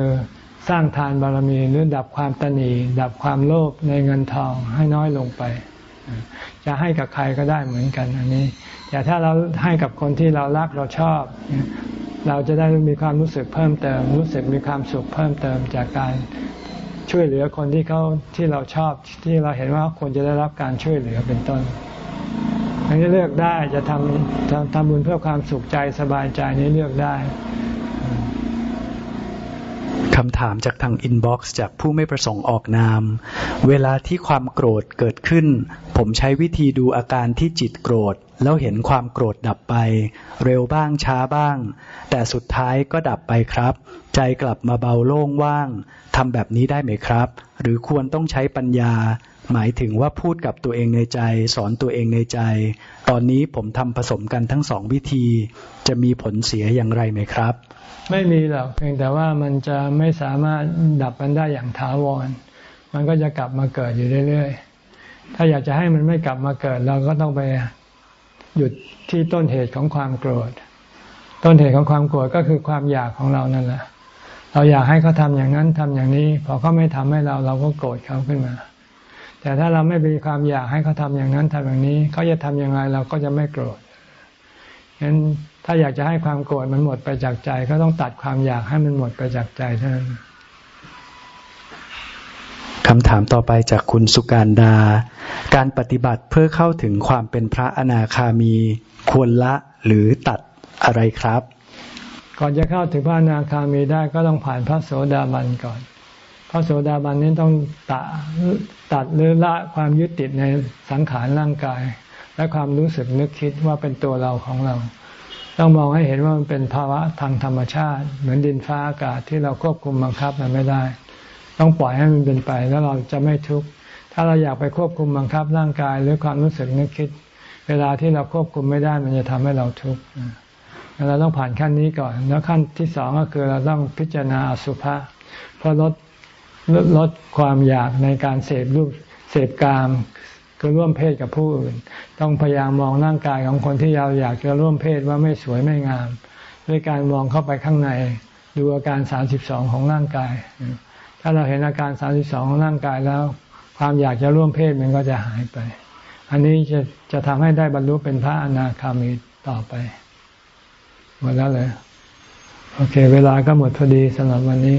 สร้างทานบารมีหรือดับความตนีดับความโลภในเงินทองให้น้อยลงไป จะให้กับใครก็ได้เหมือนกันอันนี้ แต่ถ้าเราให้กับคนที่เรารักเราชอบ เราจะได้มีความรู้สึกเพิ่มเติม รู้สึกมีความสุขเพิ่มเติมจากการช่วยเหลือคนที่เขาที่เราชอบที่เราเห็นว่าควรจะได้รับการช่วยเหลือเป็นต้นอันนี้เลือกได้จะททำบุญเพื่อความสุขใจสบายใจนี้เลือกได้ คำถามจากทาง inbox จากผู้ไม่ประสงค์ออกนาม เวลาที่ความโกรธเกิดขึ้น ผมใช้วิธีดูอาการที่จิตโกรธ แล้วเห็นความโกรธดับไป เร็วบ้างช้าบ้าง แต่สุดท้ายก็ดับไปครับ ใจกลับมาเบาโล่งว่างทำแบบนี้ได้ไหมครับ หรือควรต้องใช้ปัญญา หมายถึงว่าพูดกับตัวเองในใจ สอนตัวเองในใจ ตอนนี้ผมทำผสมกันทั้งสองวิธี จะมีผลเสียอย่างไรไหมครับ ไม่มีหรอกเพียงแต่ว่ามันจะไม่สามารถดับมันได้อย่างถาวร มันก็จะกลับมาเกิดอยู่เรื่อยๆ ถ้าอยากจะให้มันไม่กลับมาเกิด เราก็ต้องไปหยุดที่ต้นเหตุของความโกรธ ต้นเหตุของความโกรธก็คือความอยากของเรานั่นแหละ เราอยากให้เขาทาอย่างนั้นทำอย่างนี้พอเขาไม่ทำให้เราเราก็โกรธเขาขึ้นมา แต่ถ้าเราไม่มีความอยากให้เขาทาอย่างนั้นทำอย่างนี้เขาจะทำยังไงเราก็จะไม่โกรธฉะนั้น ถ้าอยากจะให้ความโกรธมันหมดไปจากใจ ก็ต้องตัดความอยากให้มันหมดไปจากใจเท่านั้นคำถามต่อไปจากคุณสุการดา การปฏิบัติเพื่อเข้าถึงความเป็นพระอนาคามี ควรละหรือตัดอะไรครับ ก่อนจะเข้าถึงพระอนาคามีได้ก็ต้องผ่านพระโสดาบันก่อน พระโสดาบันนี้ต้องตัดตัดหรือละความยึดติดในสังขารร่างกาย และความรู้สึกนึกคิดว่าเป็นตัวเราของเรา ต้องมองให้เห็นว่ามันเป็นภาวะทางธรรมชาติ เหมือนดินฟ้าอากาศที่เราควบคุมบังคับมันไม่ได้ ต้องปล่อยให้มันเป็นไปแล้วเราจะไม่ทุกข์ถ้าเราอยากไปควบคุมบังคับร่างกายหรือความรู้สึกนึกคิด เวลาที่เราควบคุมไม่ได้มันจะทำให้เราทุกข์เราต้องผ่านขั้นนี้ก่อน แล้วขั้นที่สองก็คือเราต้องพิจารณาอสุภะเพื่อลดลดความอยากในการเสพรูปเสพกาม คือร่วมเพศกับผู้อื่น ต้องพยายามมองร่างกายของคนที่เราอยากจะร่วมเพศว่าไม่สวยไม่งาม ด้วยการมองเข้าไปข้างในดูอาการสามสิบสองของร่างกาย ถ้าเราเห็นอาการสามสิบสองของร่างกายแล้ว ความอยากจะร่วมเพศมันก็จะหายไป อันนี้จะจะทำให้ได้บรรลุเป็นพระอนาคามีต่อไปหมดแล้วเลย โอเค เวลาก็หมดพอดีสำหรับวันนี้